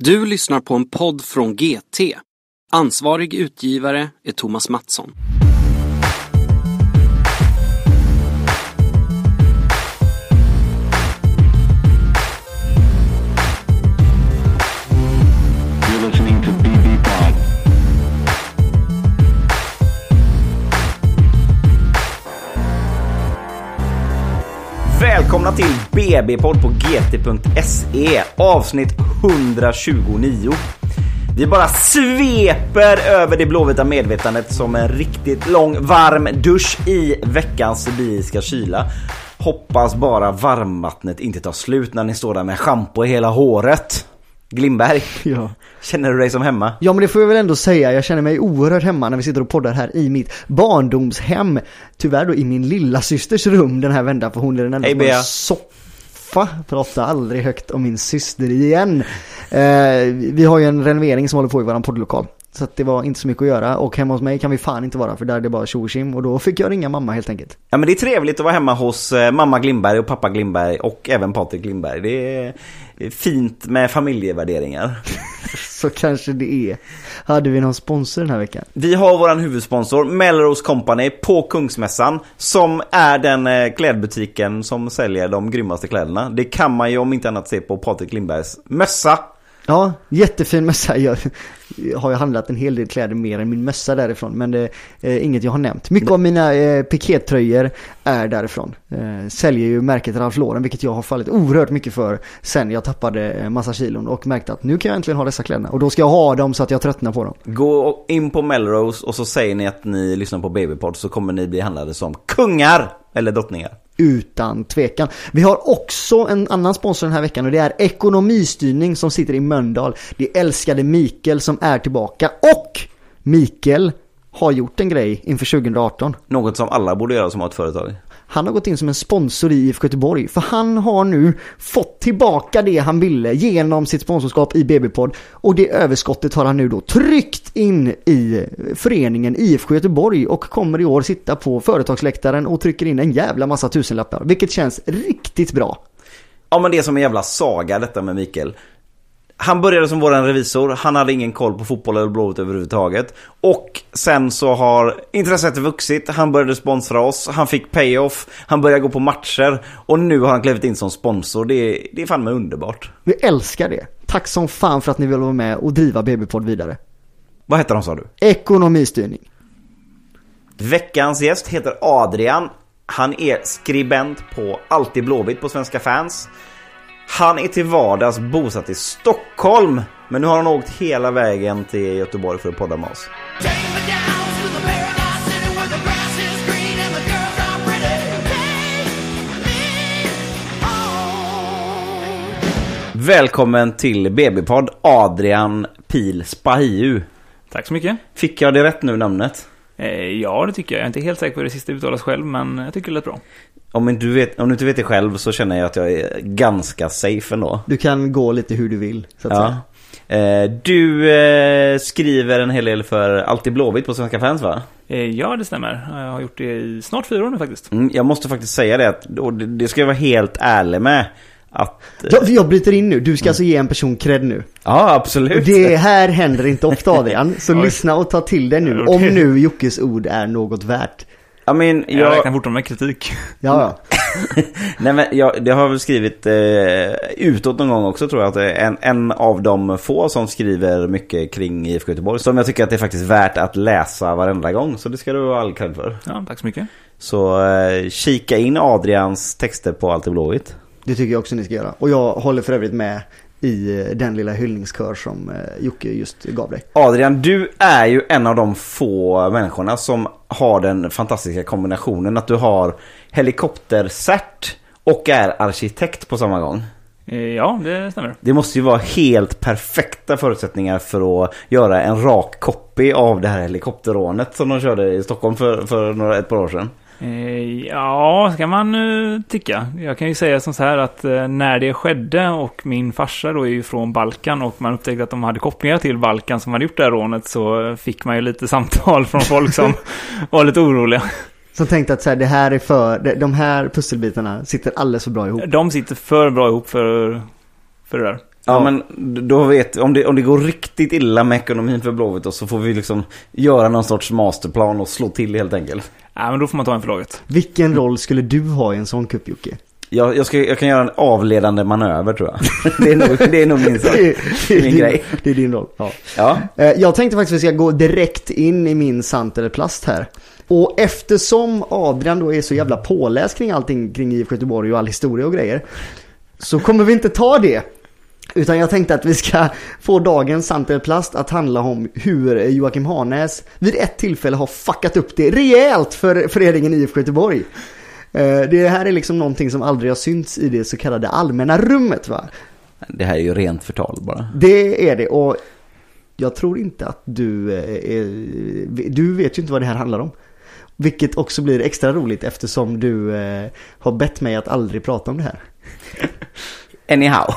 Du lyssnar på en podd från GT. Ansvarig utgivare är Thomas Mattsson. Till BB-podd på gt.se avsnitt 129. Vi bara sveper över det blåvita medvetandet som en riktigt lång varm dusch i veckans sibiriska kyla. Hoppas bara varmvattnet inte tar slut när ni står där med schampo i hela håret. Glimberg, Ja känner du dig som hemma? ja, men det får jag väl ändå säga. Jag känner mig oerhört hemma när vi sitter och poddar här i mitt barndomshem. Tyvärr då i min lilla systers rum den här vändan, för hon är den enda har Bea. en soffa. Prata aldrig högt om min syster igen. Eh, vi har ju en renovering som håller på i våran poddlokal. Så att det var inte så mycket att göra och hemma hos mig kan vi fan inte vara för där är det bara tjo och då fick jag ringa mamma helt enkelt. Ja men det är trevligt att vara hemma hos eh, mamma Glimberg och pappa Glimberg och även Patrik Glimberg. Det är fint med familjevärderingar. Så kanske det är. Hade vi någon sponsor den här veckan? Vi har våran huvudsponsor Melrose Company på Kungsmässan som är den eh, klädbutiken som säljer de grymmaste kläderna. Det kan man ju om inte annat se på Patrik Lindbergs mössa. Ja, jättefin mössa. Jag har ju handlat en hel del kläder mer än min mössa därifrån. Men det är inget jag har nämnt. Mycket av mina eh, pikétröjor är därifrån. Eh, säljer ju märket Ralph Lauren, vilket jag har fallit oerhört mycket för sen jag tappade eh, massa kilon och märkte att nu kan jag äntligen ha dessa kläderna. Och då ska jag ha dem så att jag tröttnar på dem. Gå in på Melrose och så säger ni att ni lyssnar på Babypod så kommer ni bli handlade som kungar eller drottningar. Utan tvekan. Vi har också en annan sponsor den här veckan och det är Ekonomistyrning som sitter i Mölndal. Det älskade Mikael som är tillbaka och Mikael har gjort en grej inför 2018. Något som alla borde göra som har ett företag. Han har gått in som en sponsor i IFK Göteborg för han har nu fått tillbaka det han ville genom sitt sponsorskap i BB-podd och det överskottet har han nu då tryckt in i föreningen IFK Göteborg och kommer i år sitta på företagsläktaren och trycker in en jävla massa tusenlappar vilket känns riktigt bra. Ja men det är som en jävla saga detta med Mikael. Han började som våran revisor, han hade ingen koll på fotboll eller blåvitt överhuvudtaget. Och sen så har intresset vuxit, han började sponsra oss, han fick payoff, han började gå på matcher och nu har han klivit in som sponsor. Det är, det är fan med underbart. Vi älskar det. Tack som fan för att ni vill vara med och driva BB-podd vidare. Vad heter de sa du? Ekonomistyrning. Veckans gäst heter Adrian. Han är skribent på Alltid Blåvitt på Svenska fans. Han är till vardags bosatt i Stockholm. Men nu har han åkt hela vägen till Göteborg för att podda med oss. Välkommen till BB-podd Adrian Pil Spahiu. Tack så mycket. Fick jag det rätt nu namnet? Eh, ja, det tycker jag. Jag är inte helt säker på hur det sista uttalas själv, men jag tycker det lät bra. Om, inte du vet, om du inte vet det själv så känner jag att jag är ganska safe ändå. Du kan gå lite hur du vill. Så att säga. Ja. Eh, du eh, skriver en hel del för Alltid Blåvitt på Svenska fans va? Eh, ja, det stämmer. Jag har gjort det i snart fyra år nu faktiskt. Mm, jag måste faktiskt säga det, att, och det, det ska jag vara helt ärlig med. Att, Jag, jag bryter in nu. Du ska alltså ge en person cred nu. ja absolut. Det här händer inte ofta Adrian, så lyssna och ta till dig nu. Om nu Jockes ord är något värt. I mean, Jag, jag, räknar fortfarande med kritik. Ja, ja. nej, men jag, det har jag väl skrivit eh, utåt någon gång också tror jag. Att det är en, en av de få som skriver mycket kring IFK Göteborg. Som jag tycker att det är faktiskt värt att läsa varenda gång. Så det ska du ha all cred för. Ja, tack så mycket. Så eh, kika in Adrians texter på Alltid Blåvitt. Det tycker jag också ni ska göra. Och jag håller för övrigt med i eh, den lilla hyllningskör som eh, Jocke just gav dig. Adrian, du är ju en av de få människorna som har den fantastiska kombinationen att du har helikoptercert och är arkitekt på samma gång. Eh, ja, det stämmer. Det måste ju vara helt perfekta förutsättningar för att göra en rak copy av det här helikopterrånet som de körde i Stockholm för, för några, ett par år sedan. Eh, ja, ska man uh, tycka. Jag kan ju säga som så här att eh, när det skedde och min farsa då är ju från Balkan och man upptäckte att de hade kopplingar till Balkan som hade gjort det här rånet så fick man ju lite samtal från folk som var lite oroliga. Som tänkte att så här, det här är för, de- de här pusselbitarna sitter alldeles för bra ihop. De sitter för bra ihop för, för det där. Ja, men då vet om det, om det går riktigt illa med ekonomin för Blåvitt då, så får vi liksom göra någon sorts masterplan och slå till helt enkelt. Nej, men då får man ta en för laget. Vilken roll skulle du ha i en sån cup Jocke? Jag, jag, ska, jag kan göra en avledande manöver tror jag. Det är nog, det är nog min, sak. Det är, det är min din, grej. det är din roll. Ja. Ja, Eh, Jag tänkte faktiskt att vi ska gå direkt in i min sant eller plast här. Och eftersom Adrian då är så jävla påläst kring allting kring IFK Göteborg och all historia och grejer. Så kommer vi inte ta det. Utan jag tänkte att vi ska få dagens sant eller plast att handla om hur Joakim Hanäs vid ett tillfälle har fuckat upp det rejält för föreningen IFK Göteborg. Eh, Det här är liksom någonting som aldrig har synts i det så kallade allmänna rummet va. det här är ju rent förtal bara. Det är det och jag tror inte att du eh, är, du vet ju inte vad det här handlar om. Vilket också blir extra roligt eftersom du eh, har bett mig att aldrig prata om det här. Anyhow.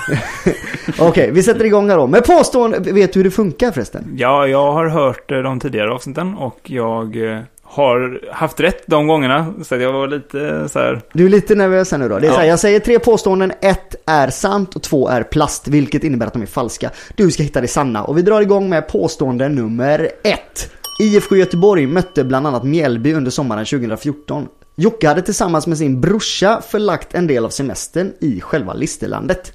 Okej, vi sätter igång här då. Med påstående, vet du hur det funkar förresten? Ja, jag har hört eh, de tidigare avsnitten och jag eh, har haft rätt de gångerna. Så jag var lite eh, så här... Du är lite nervös här nu då. Det är Ja. så här, jag säger tre påståenden, ett är sant och två är plast, vilket innebär att de är falska. Du ska hitta det sanna och vi drar igång med påstående nummer ett. IFK Göteborg mötte bland annat Mjällby under sommaren 2014. Jocke hade tillsammans med sin brorsa förlagt en del av semestern i själva Listerlandet.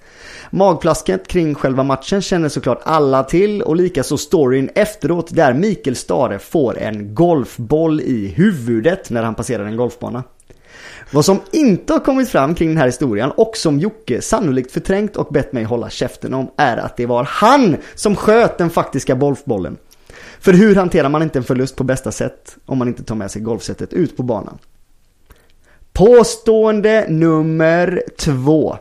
Magplasket kring själva matchen känner såklart alla till och likaså storyn efteråt där Mikael Stare får en golfboll i huvudet när han passerar en golfbana. Vad som inte har kommit fram kring den här historien och som Jocke sannolikt förträngt och bett mig hålla käften om är att det var han som sköt den faktiska golfbollen. För hur hanterar man inte en förlust på bästa sätt om man inte tar med sig golfsättet ut på banan? Påstående nummer två.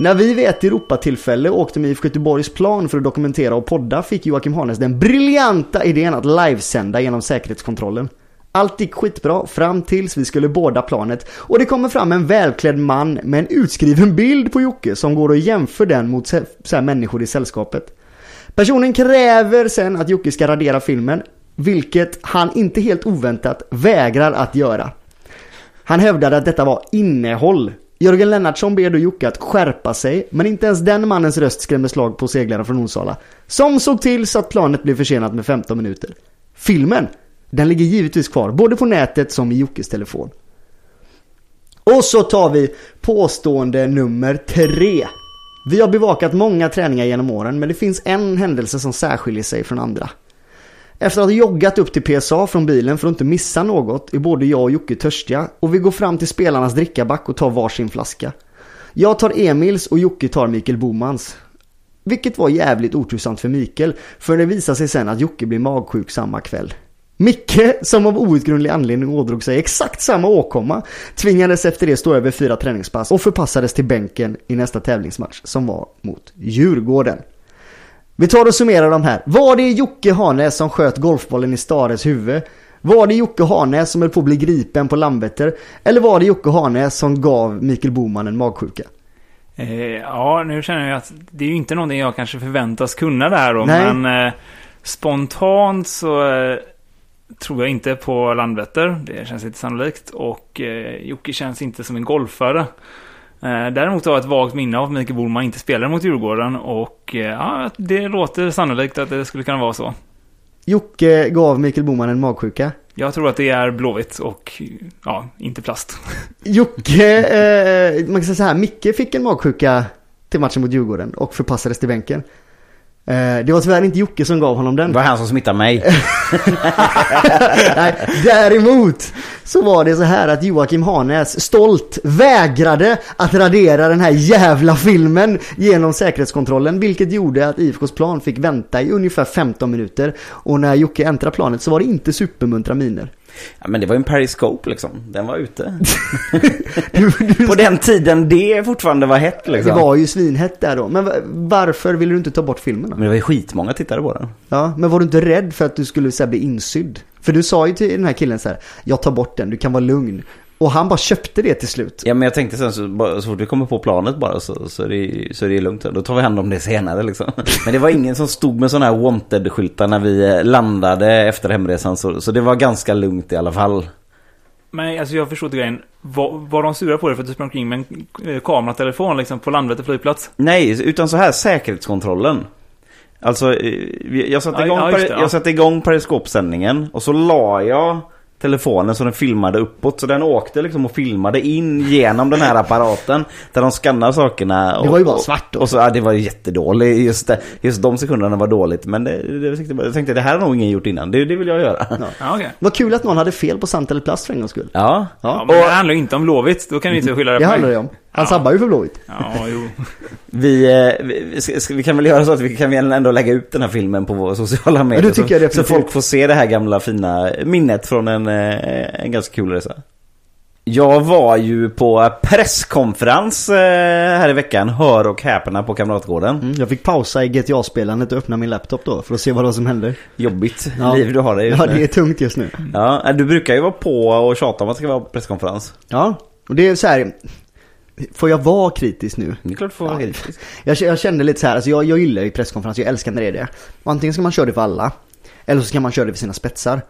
När vi vid ett Europatillfälle åkte med IFK Göteborgs plan för att dokumentera och podda fick Joakim Harnes den briljanta idén att livesända genom säkerhetskontrollen. Allt gick skitbra fram tills vi skulle båda planet och det kommer fram en välklädd man med en utskriven bild på Jocke som går och jämför den mot så här människor i sällskapet. Personen kräver sen att Jocke ska radera filmen, vilket han inte helt oväntat vägrar att göra. Han hävdade att detta var innehåll. Jörgen Lennartsson ber då Jocke att skärpa sig, men inte ens den mannens röst skrämmer slag på seglaren från Onsala. Som såg till så att planet blev försenat med 15 minuter. Filmen, den ligger givetvis kvar, både på nätet som i Jockes telefon. Och så tar vi påstående nummer tre. Vi har bevakat många träningar genom åren, men det finns en händelse som särskiljer sig från andra. Efter att ha joggat upp till PSA från bilen för att inte missa något är både jag och Jocke törstiga och vi går fram till spelarnas drickaback och tar varsin flaska. Jag tar Emils och Jocke tar Mikael Bomans. Vilket var jävligt otursamt för Mikael, för det visar sig sen att Jocke blir magsjuk samma kväll. Micke, som av outgrundlig anledning ådrog sig exakt samma åkomma, tvingades efter det stå över fyra träningspass och förpassades till bänken i nästa tävlingsmatch som var mot Djurgården. Vi tar och summerar de här. Var det Jocke Hanes som sköt golfbollen i Stares huvud? Var det Jocke Hanes som höll på att bli gripen på Landvetter? Eller var det Jocke Hanes som gav Mikael Boman en magsjuka? Eh, ja, nu känner jag att det är ju inte någonting jag kanske förväntas kunna det här då. Nej. Men eh, spontant så eh, tror jag inte på Landvetter. Det känns inte sannolikt. Och eh, Jocke känns inte som en golfare. Eh, däremot har jag ett vagt minne av att Mikael Boman inte spelade mot Djurgården. Och eh, ja, det låter sannolikt att det skulle kunna vara så. Jocke gav Mikael Boman en magsjuka. Jag tror att det är Blåvitt och ja, inte plast. Jocke, eh, man kan säga så här, Micke fick en magsjuka till matchen mot Djurgården och förpassades till bänken. Eh, det var tyvärr inte Jocke som gav honom den. Det var han som smittade mig. Nej, däremot så var det så här att Joakim Hanes stolt vägrade att radera den här jävla filmen genom säkerhetskontrollen vilket gjorde att IFKs plan fick vänta i ungefär 15 minuter och när Jocke äntrade planet så var det inte supermuntra miner. Ja, men det var ju en periscope liksom. Den var ute. På den tiden det fortfarande var hett liksom. det var ju svinhett där då. Men va- varför ville du inte ta bort filmen då? Men det var ju skitmånga tittare på den. Ja, men var du inte rädd för att du skulle så här, bli insydd? För du sa ju till den här killen så här, jag tar bort den, du kan vara lugn. Och han bara köpte det till slut. Ja men jag tänkte sen så, bara, så fort vi kommer på planet bara så, så, är det, så är det lugnt. Då tar vi hand om det senare liksom. Men det var ingen som stod med sådana här wanted-skyltar när vi eh, landade efter hemresan. Så, så det var ganska lugnt i alla fall. Men alltså jag förstår inte grejen. Var, var de sura på dig för att du sprang omkring med en eh, kameratelefon liksom på Landvetter flygplats? Nej, utan så här säkerhetskontrollen. Alltså, eh, jag satte igång, ja, det, ja. jag satte igång periskopsändningen och så la jag telefonen så den filmade uppåt. Så den åkte liksom och filmade in genom den här apparaten där de skannar sakerna. Och, Det var ju bara och- svart då. Och så, ja, det var jättedåligt. Just, det, just de sekunderna var dåligt. Men det, det, jag tänkte- jag tänkte det här har nog ingen gjort innan. Det, det vill jag göra. Ja. Ja, okej. Vad kul att någon hade fel på sant eller plast för en gångs skull. Ja, ja. men det handlar ju inte om Blåvitt. Då kan du inte skylla det Det på handlar mig. det om. Han Ja. sabbar ju för Blåvitt. Ja, jo. Vi, eh, vi, vi, vi kan väl göra så att vi kan väl ändå lägga ut den här filmen på våra sociala medier. det tycker så, jag så definitivt. folk får se det här gamla fina minnet från en, eh, en ganska kul resa. Jag var ju på presskonferens eh, här i veckan, hör och häpna på Kamratgården. Mm, jag fick pausa i GTA-spelandet och öppna min laptop då för att se vad som hände. Jobbigt Ja. liv du har det just Ja, nu. det är tungt just nu. Ja, du brukar ju vara på och tjata om att det ska vara presskonferens. Ja, och det är så här. Får jag vara kritisk nu? Det är klart du får vara kritisk. Jag, jag kände lite så här, alltså jag, jag gillar ju presskonferens, jag älskar när det är det. Och antingen ska man köra det för alla, eller så ska man köra det för sina spetsar.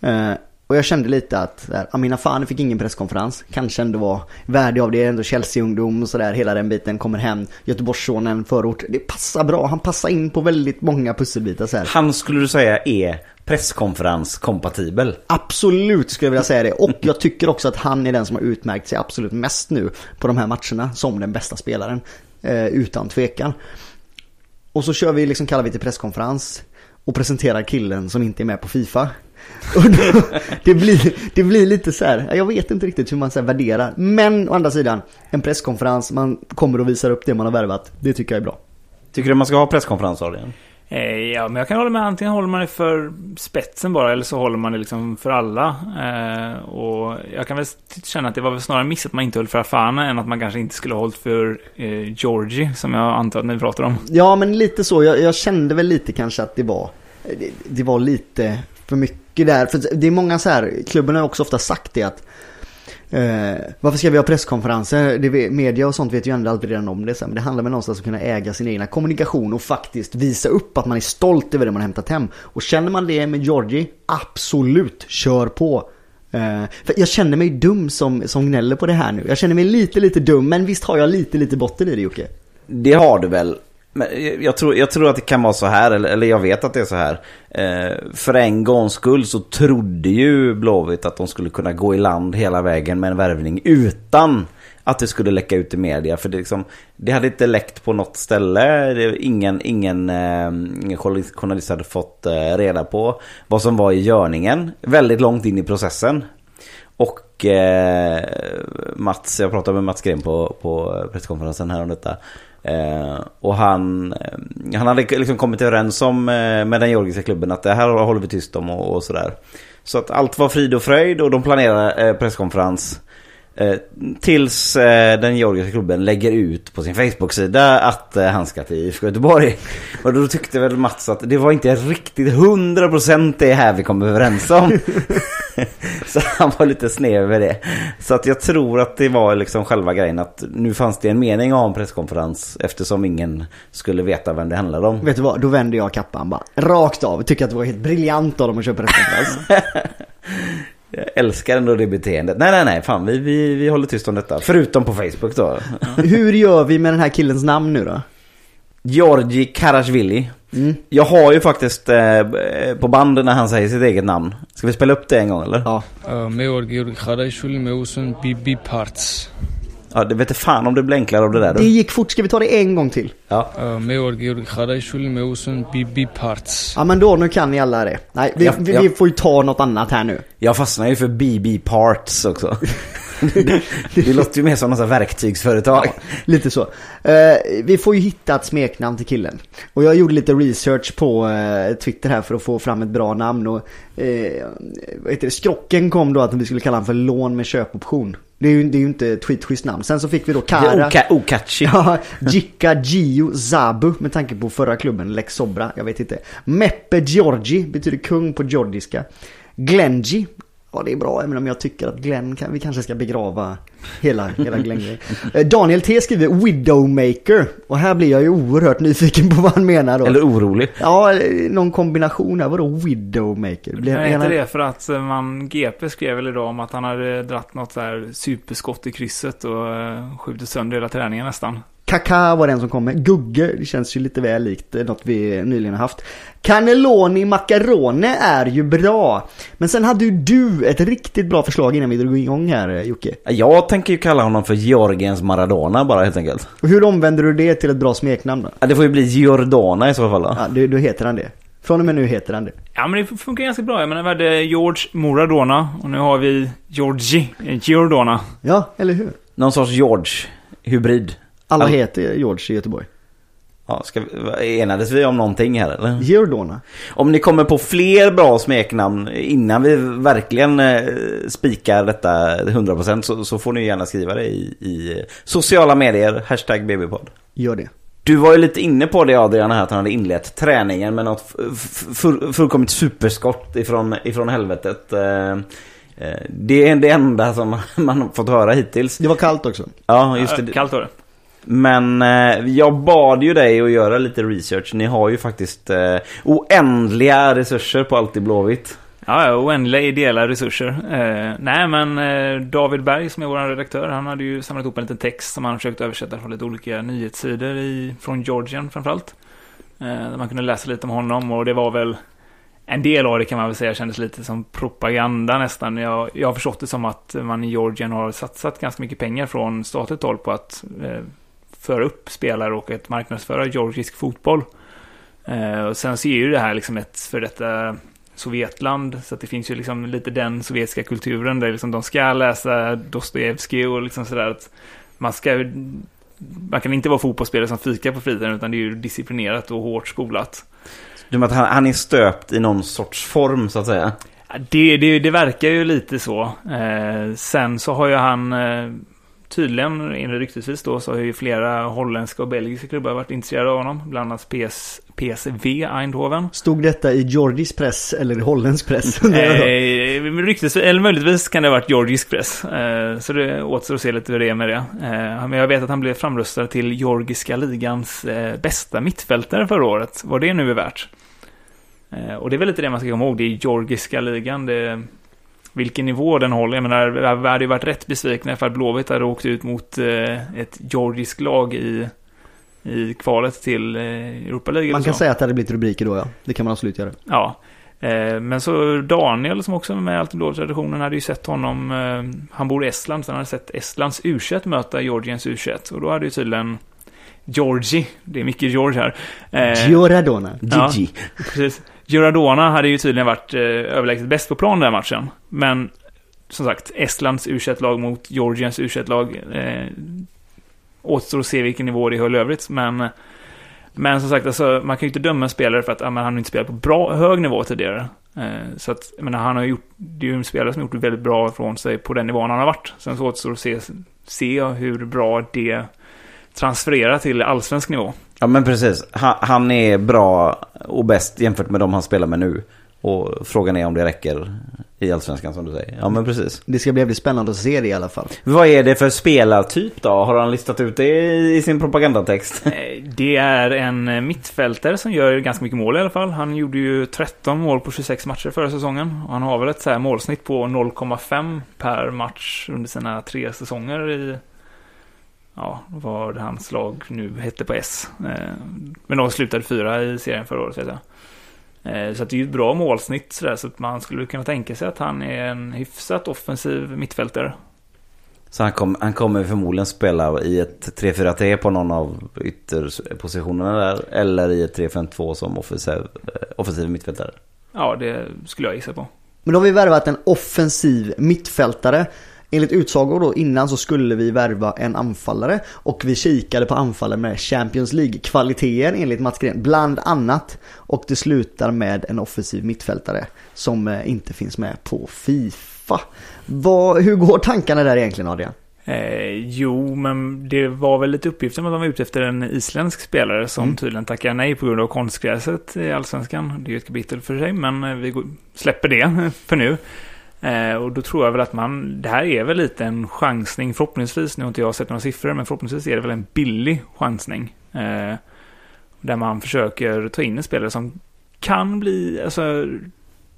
Eh, och jag kände lite att, här, Amina fan fick ingen presskonferens. Kanske ändå var värdig av det, ändå Chelsea-ungdom och sådär, hela den biten. Kommer hem, Göteborgssonen, förort. Det passar bra, han passar in på väldigt många pusselbitar så här. Han skulle du säga är presskonferenskompatibel. Absolut skulle jag vilja säga det. Och jag tycker också att han är den som har utmärkt sig absolut mest nu på de här matcherna som den bästa spelaren. Eh, utan tvekan. Och så kör vi liksom, kallar vi till presskonferens och presenterar killen som inte är med på Fifa. Och då, det, blir, det blir lite så här, jag vet inte riktigt hur man så här värderar. Men å andra sidan, en presskonferens, man kommer och visar upp det man har värvat. Det tycker jag är bra. Tycker du man ska ha presskonferens Adrian? Eh, Ja, men jag kan hålla med. Antingen håller man det för spetsen bara, eller så håller man det liksom för alla. Eh, och jag kan väl känna att det var väl snarare miss att man inte höll för Afana än att man kanske inte skulle ha hållit för eh, Georgie, som jag antar att ni pratar om. Ja, men lite så. Jag, jag kände väl lite kanske att det var, det, det var lite för mycket där. För det är många så här, klubben har också ofta sagt det att Eh, varför ska vi ha presskonferenser? Det, media och sånt vet ju ändå alltid redan om det. Så här, Men det handlar väl någonstans om att kunna äga sin egna kommunikation och faktiskt visa upp att man är stolt över det man har hämtat hem. Och känner man det med Georgie, absolut, kör på. Uh, för jag känner mig dum som, som gnäller på det här nu. Jag känner mig lite, lite dum, men visst har jag lite, lite botten i det Jocke? Det har du väl. Men jag- tror, jag tror att det kan vara så här, eller, eller jag vet att det är så här. Eh, för en gångs skull så trodde ju Blåvitt att de skulle kunna gå i land hela vägen med en värvning utan att det skulle läcka ut i media. För det, liksom, det hade inte läckt på något ställe. Det, ingen ingen eh, ingen journalist, journalist hade fått eh, reda på vad som var i görningen. Väldigt långt in i processen. Och eh, Mats, jag pratade med Mats Gren på, på presskonferensen här om detta. Eh, och han, eh, han hade liksom kommit överens om eh, med den georgiska klubben att det här håller vi tyst om och, och sådär. Så att allt var frid och fröjd och de planerade eh, presskonferens. Eh, tills eh, den georgiska klubben lägger ut på sin Facebook-sida att eh, han ska till IFK Göteborg. Och då tyckte väl Mats att det var inte riktigt 100% det här vi kom överens om. Så han var lite sned över det. Så att jag tror att det var liksom själva grejen att nu fanns det en mening att ha en presskonferens eftersom ingen skulle veta vem det handlade om. Vet du vad, då vänder jag kappan bara. Rakt av. Tycker att det var helt briljant av dem att köpa presskonferens. Jag älskar ändå det beteendet. Nej, nej, nej. Fan, vi, vi, vi håller tyst om detta. Förutom på Facebook då. Hur gör vi med den här killens namn nu då? Georgi Karasvili. Mm. Jag har ju faktiskt eh, eh på banden när han säger sitt eget namn. Ska vi spela upp det en gång eller? Ja. Med Georgi Karasvili med Osun Bibi Parts. Ja, det vet fan om det blir enklare av det där. Då. Det gick fort. Ska vi ta det en gång till? Ja. Ja, men då nu kan ni alla det. Nej, vi, jag, jag, vi får ju ta något annat här nu. Jag fastnar ju för BB Parts också. det, det låter ju mer som något verktygsföretag. Lite så. Eh, vi får ju hitta ett smeknamn till killen. Och jag gjorde lite research på eh, Twitter här för att få fram ett bra namn. Och, det? Skrocken kom då att vi skulle kalla honom för lån med köpoption. Det är ju, det är ju inte ett skitschysst namn. Sen så fick vi då Kara. oka- okatchy. Ja, Jika Gio Zabu med tanke på förra klubben, Lex Sobra, jag vet inte. Meppe Giorgi betyder kung på georgiska. Glenji, Ja det är bra även om jag tycker att Glenn kan, vi kanske ska begrava hela, hela Glenn eh, Daniel T skriver Widowmaker och här blir jag ju oerhört nyfiken på vad han menar då. Eller orolig. Ja, eh, någon kombination där. Vadå Widowmaker? Blir, Jag heter det för att eh, man, GP skrev väl idag om att han hade dratt något så här superskott i krysset och skjutit sönder hela träningen nästan. Kaka var den som kom med. Gugge, det känns ju lite väl likt eh, något vi nyligen har haft. Cannelloni Macarone är ju bra. Men sen hade ju du ett riktigt bra förslag innan vi drog igång här eh, Jocke. Jag tänker ju kalla honom för Georgiens Maradona bara helt enkelt. Och hur omvänder du det till ett bra smeknamn då? Ja, Det får ju bli Giordana i så fall då. Ja, då, då heter han det. Från och med nu heter han det. Ja, men det funkar ganska bra. Jag menar, vi hade George Moradona och nu har vi Georgi Giordana. Ja, eller hur? Någon sorts George-hybrid. Alla All- heter George i Göteborg. Ja, ska vi, enades vi om någonting här eller? Giordona. Om ni kommer på fler bra smeknamn innan vi verkligen eh, spikar detta 100% så, så får ni gärna skriva det i, i sociala medier, hashtag BBpodd. Gör det. Du var ju lite inne på det Adrian här att han hade inlett träningen med något fullkomligt superskott ifrån, ifrån helvetet. Eh, eh, Det är det enda som man fått höra hittills. Det var kallt också. Ja, just det. Kallt var det. Men eh, jag bad ju dig att göra lite research. Ni har ju faktiskt eh, oändliga resurser på Alltid Blåvitt. Ja, ja, oändliga ideella resurser. Eh, nej, men eh, David Berg som är vår redaktör, han hade ju samlat ihop en liten text som han försökt översätta från lite olika nyhetssidor i, från Georgien framförallt. Eh, där man kunde läsa lite om honom och det var väl en del av det kan man väl säga kändes lite som propaganda nästan. Jag, jag har förstått det som att man i Georgien har satsat ganska mycket pengar från statligt håll på att eh, föra upp spelare och att marknadsföra georgisk fotboll. Eh, och sen så är ju det här liksom ett för detta Sovjetland, så att det finns ju liksom lite den sovjetiska kulturen där liksom de ska läsa Dostojevskij och liksom sådär att man ska man kan inte vara fotbollsspelare som fikar på fritiden utan det är ju disciplinerat och hårt skolat. Du menar att han, han är stöpt i någon sorts form så att säga? Det, det, det verkar ju lite så. Eh, sen så har ju han eh, tydligen, enligt ryktesvis då, så har ju flera holländska och belgiska klubbar varit intresserade av honom. Bland annat PS, PSV Eindhoven. Stod detta i Georgisk press eller i holländsk press? Eh, ryktesvis, eller möjligtvis kan det ha varit georgisk press. Eh, så det återstår att se lite hur det är med det. Eh, men jag vet att han blev framröstad till georgiska ligans eh, bästa mittfältare förra året. Vad det nu är värt. Eh, och det är väl lite det man ska komma ihåg. Det är georgiska ligan. Det, vilken nivå den håller. Jag menar, vi hade ju varit rätt besvikna ifall Blåvitt hade åkt ut mot eh, ett georgiskt lag i, i kvalet till eh, Europa League. Man kan säga att det hade blivit rubriker då ja. Det kan man absolut göra. Ja. Eh, Men så Daniel som också är med i Alltid Blå-traditionen hade ju sett honom, han bor i Estland, så han hade sett Estlands u möta Georgiens u Och då hade ju tydligen Georgi, det är mycket George här. Gioradona. Ja. Gigi. Precis. Giradona hade ju tydligen varit eh, överlägset bäst på plan den här matchen. Men som sagt, Estlands u lag mot Georgiens u lag eh, återstår att se vilken nivå det höll övrigt. Men, men som sagt, alltså, man kan ju inte döma en spelare för att ja, han har inte spelat på bra, hög nivå tidigare. Eh, så att, jag menar, han har gjort, det är ju en spelare som har gjort det väldigt bra ifrån sig på den nivån han har varit. Sen så återstår att se, se hur bra det transfererar till allsvensk nivå. Ja men precis. Han, han är bra och bäst jämfört med de han spelar med nu. Och frågan är om det räcker i Allsvenskan som du säger. Ja men precis. Det ska bli jävligt spännande att se det i alla fall. Vad är det för spelartyp då? Har han listat ut det i sin propagandatext? Eh, Det är en mittfältare som gör ganska mycket mål i alla fall. Han gjorde ju 13 mål på 26 matcher förra säsongen. Och han har väl ett så här målsnitt på 0,5 per match under sina tre säsonger i... Ja, vad hans lag nu hette på S. Eh, Men de slutade fyra i serien förra året vet jag. Eh, Så att det är ju ett bra målsnitt sådär, så att man skulle kunna tänka sig att han är en hyfsat offensiv mittfältare. Så han, kom, han kommer förmodligen spela i ett 3-4-3 på någon av ytterpositionerna där. Eller i ett 3-5-2 som offensiv, eh, offensiv mittfältare. Ja, det skulle jag gissa på. Men då har vi värvat en offensiv mittfältare. Enligt utsagor då innan så skulle vi värva en anfallare och vi kikade på anfallare med Champions League-kvaliteter enligt Mats Gren, bland annat. Och det slutar med en offensiv mittfältare som eh, inte finns med på Fifa. Vad, hur går tankarna där egentligen Adrian? Eh, jo, men det var väl lite uppgifter om att de var ute efter en isländsk spelare som Mm. tydligen tackar nej på grund av konstgräset i allsvenskan. Det är ju ett kapitel för sig, men eh, vi släpper det för nu. Eh, och då tror jag väl att man, det här är väl lite en chansning förhoppningsvis. Nu har inte jag sett några siffror, men förhoppningsvis är det väl en billig chansning. Eh, där man försöker ta in en spelare som kan bli, alltså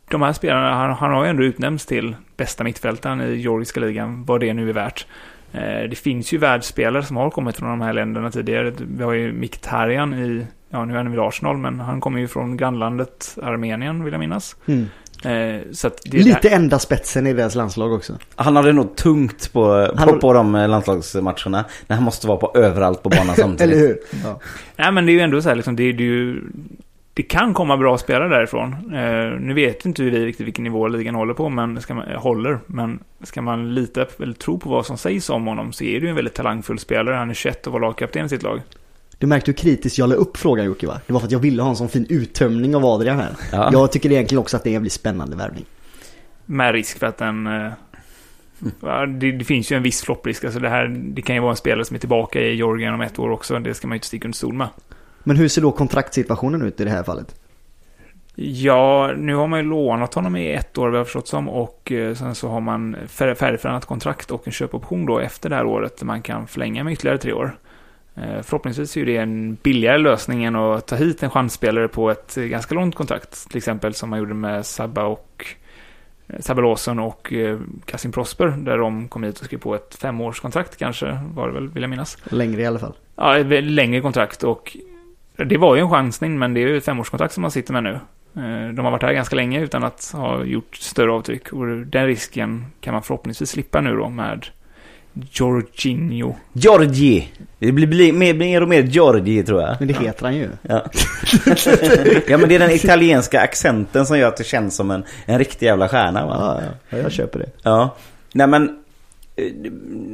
de här spelarna, han, han har ju ändå utnämnts till bästa mittfältaren i georgiska ligan, vad det nu är värt. Eh, det finns ju världsspelare som har kommit från de här länderna tidigare. Vi har ju Mkhitaryan i, ja nu är han väl i Arsenal, men han kommer ju från grannlandet Armenien vill jag minnas. Mm. Eh, så att det är Lite enda spetsen i deras landslag också. Han hade nog tungt på, på, har- på de landslagsmatcherna. När han måste vara på överallt på banan samtidigt. Eller hur? Ja. Nej, men det är ju ändå så här, liksom, det, är- det, är ju, det kan komma bra spelare därifrån. Eh, nu vet inte vi riktigt vilken nivå ligan håller på, men ska man, håller. Men ska man lita eller tro på vad som sägs om honom så är det ju en väldigt talangfull spelare. Han är 21 och var lagkapten i sitt lag. Du märkte hur kritiskt jag la upp frågan Jocke va? Det var för att jag ville ha en sån fin uttömning av Adrian här. Ja. Jag tycker egentligen också att det är en jävligt spännande värvning. Med risk för att den... Eh, ja, det, det finns ju en viss flopprisk. Alltså det, här, det kan ju vara en spelare som är tillbaka i Georgien om ett år också. Det ska man ju inte sticka under stol med. Men hur ser då kontraktssituationen ut i det här fallet? Ja, nu har man ju lånat honom i ett år, vi har förstått som. Och eh, sen så har man fär- färdigförhandlat kontrakt och en köpoption då efter det här året. Där man kan förlänga med ytterligare tre år. Eh, Förhoppningsvis är det en billigare lösning än att ta hit en chansspelare på ett eh, ganska långt kontrakt. Till exempel som man gjorde med Sabba och eh, Sabba Lawson och eh, Kasim Prosper. Där de kom hit och skrev på ett femårskontrakt kanske, var det väl, vill jag minnas. Längre i alla fall. Ja, ett längre kontrakt och det var ju en chansning, men det är ju ett femårskontrakt som man sitter med nu. Eh, De har varit här ganska länge utan att ha gjort större avtryck och den risken kan man förhoppningsvis slippa nu då med Jorginho. Georgi. Det blir, blir mer, mer och mer Georgi tror jag. Men det heter han ju. Ja. ja men det är den italienska accenten som gör att det känns som en, en riktig jävla stjärna va? Ja, ja. ja jag köper det. Ja. Nej men eh,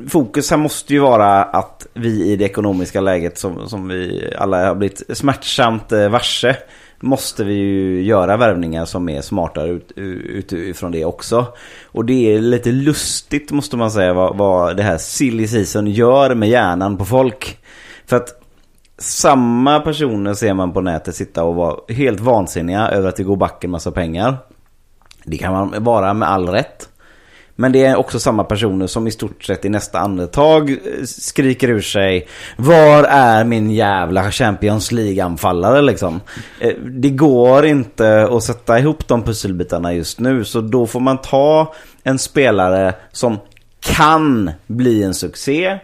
fokus här måste ju vara att vi i det ekonomiska läget som, som vi alla har blivit smärtsamt eh, varse måste vi ju göra värvningar som är smartare ut, utifrån det också. Och det är lite lustigt måste man säga vad, vad det här silly season gör med hjärnan på folk. För att samma personer ser man på nätet sitta och vara helt vansinniga över att det går back en massa pengar. Det kan man vara med all rätt. Men det är också samma personer som i stort sett i nästa andetag eh, skriker ur sig Var är min jävla Champions League-anfallare liksom? Eh, det går inte att sätta ihop de pusselbitarna just nu så då får man ta en spelare som kan bli en succé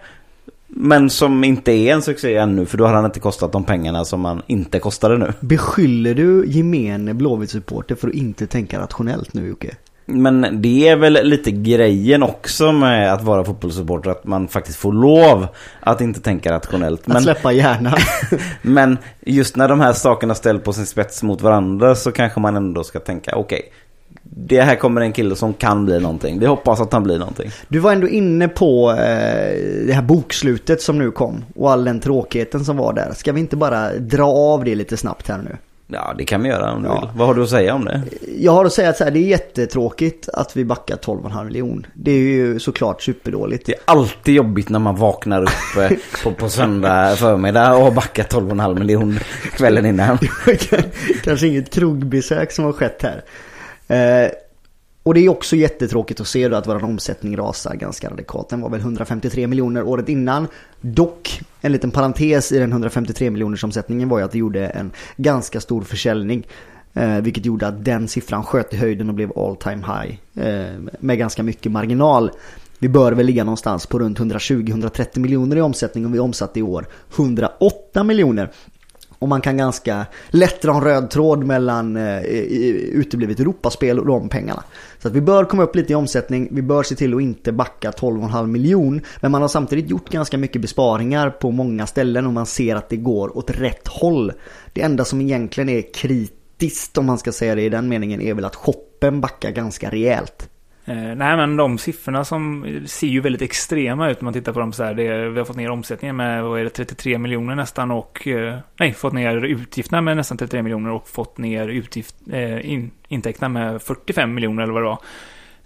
men som inte är en succé ännu för då har han inte kostat de pengarna som han inte kostade nu. Beskyller du gemene Blåvitt-supporter för att inte tänka rationellt nu Jocke? Men det är väl lite grejen också med att vara fotbollssupporter att man faktiskt får lov att inte tänka rationellt. Att Men, släppa hjärnan. men just när de här sakerna ställs på sin spets mot varandra så kanske man ändå ska tänka okej. det här kommer en kille som kan bli någonting. Vi hoppas att han blir någonting. Du var ändå inne på eh, det här bokslutet som nu kom och all den tråkigheten som var där. Ska vi inte bara dra av det lite snabbt här nu? Ja, det kan vi göra om du Ja. vill. Vad har du att säga om det? Jag har att säga att så här, det är jättetråkigt att vi backar 12,5 miljon. Det är ju såklart superdåligt. Det är alltid jobbigt när man vaknar upp eh, på, på söndag förmiddag och har backat 12,5 miljoner kvällen innan. Kanske inget krogbesök som har skett här. Och det är också jättetråkigt att se då att vår omsättning rasar ganska radikalt. Den var väl 153 miljoner året innan. Dock, en liten parentes i den 153 miljoners omsättningen var ju att det gjorde en ganska stor försäljning. Eh, vilket gjorde att den siffran sköt i höjden och blev all time high. Eh, med ganska mycket marginal. Vi bör väl ligga någonstans på runt 120-130 miljoner i omsättning och vi omsatte i år 108 miljoner. Och man kan ganska lätt dra en röd tråd mellan eh, uteblivet Europaspel och de pengarna. Så att vi bör komma upp lite i omsättning, vi bör se till att inte backa 12,5 miljon. Men man har samtidigt gjort ganska mycket besparingar på många ställen och man ser att det går åt rätt håll. Det enda som egentligen är kritiskt om man ska säga det i den meningen är väl att shoppen backar ganska rejält. Eh, nej, men de siffrorna som ser ju väldigt extrema ut när man tittar på dem så här. Det, vi har fått ner omsättningen med, vad är det, 33 miljoner nästan och... Eh, nej, fått ner utgifterna med nästan 33 miljoner och fått ner utgift, eh, in, intäkterna med 45 miljoner eller vad det var.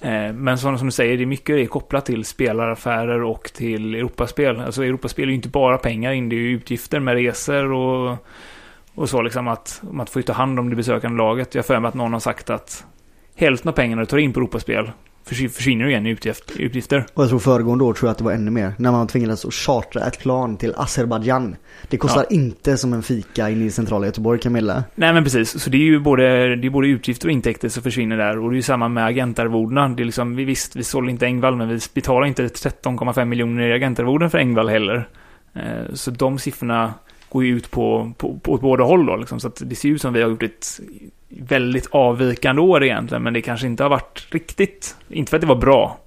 Eh, men som, som du säger, det är mycket det är kopplat till spelaraffärer och till Europaspel. Alltså Europaspel är ju inte bara pengar in, det är ju utgifter med resor och, och så liksom att, man får ju ta hand om det besökande laget. Jag har för mig att någon har sagt att hälften av pengarna du tar in på Europaspel försvinner igen i utgift, utgifter. Och jag tror föregående år tror jag att det var ännu mer. När man tvingades att chartra ett plan till Azerbajdzjan. Det kostar inte som en fika inne i centrala Göteborg Camilla. Nej men precis, så det är ju både, det är både utgifter och intäkter som försvinner där. Och det är ju samma med agentarvodena. Det är liksom, vi visst, vi sålde inte Engvall, men vi betalar inte 13,5 miljoner i agentarvoden för Engvall heller. Eh, Så de siffrorna går ju ut på, på, på åt båda håll då, liksom. Så att det ser ut som vi har gjort ett väldigt avvikande år egentligen, men det kanske inte har varit riktigt, inte för att det var bra,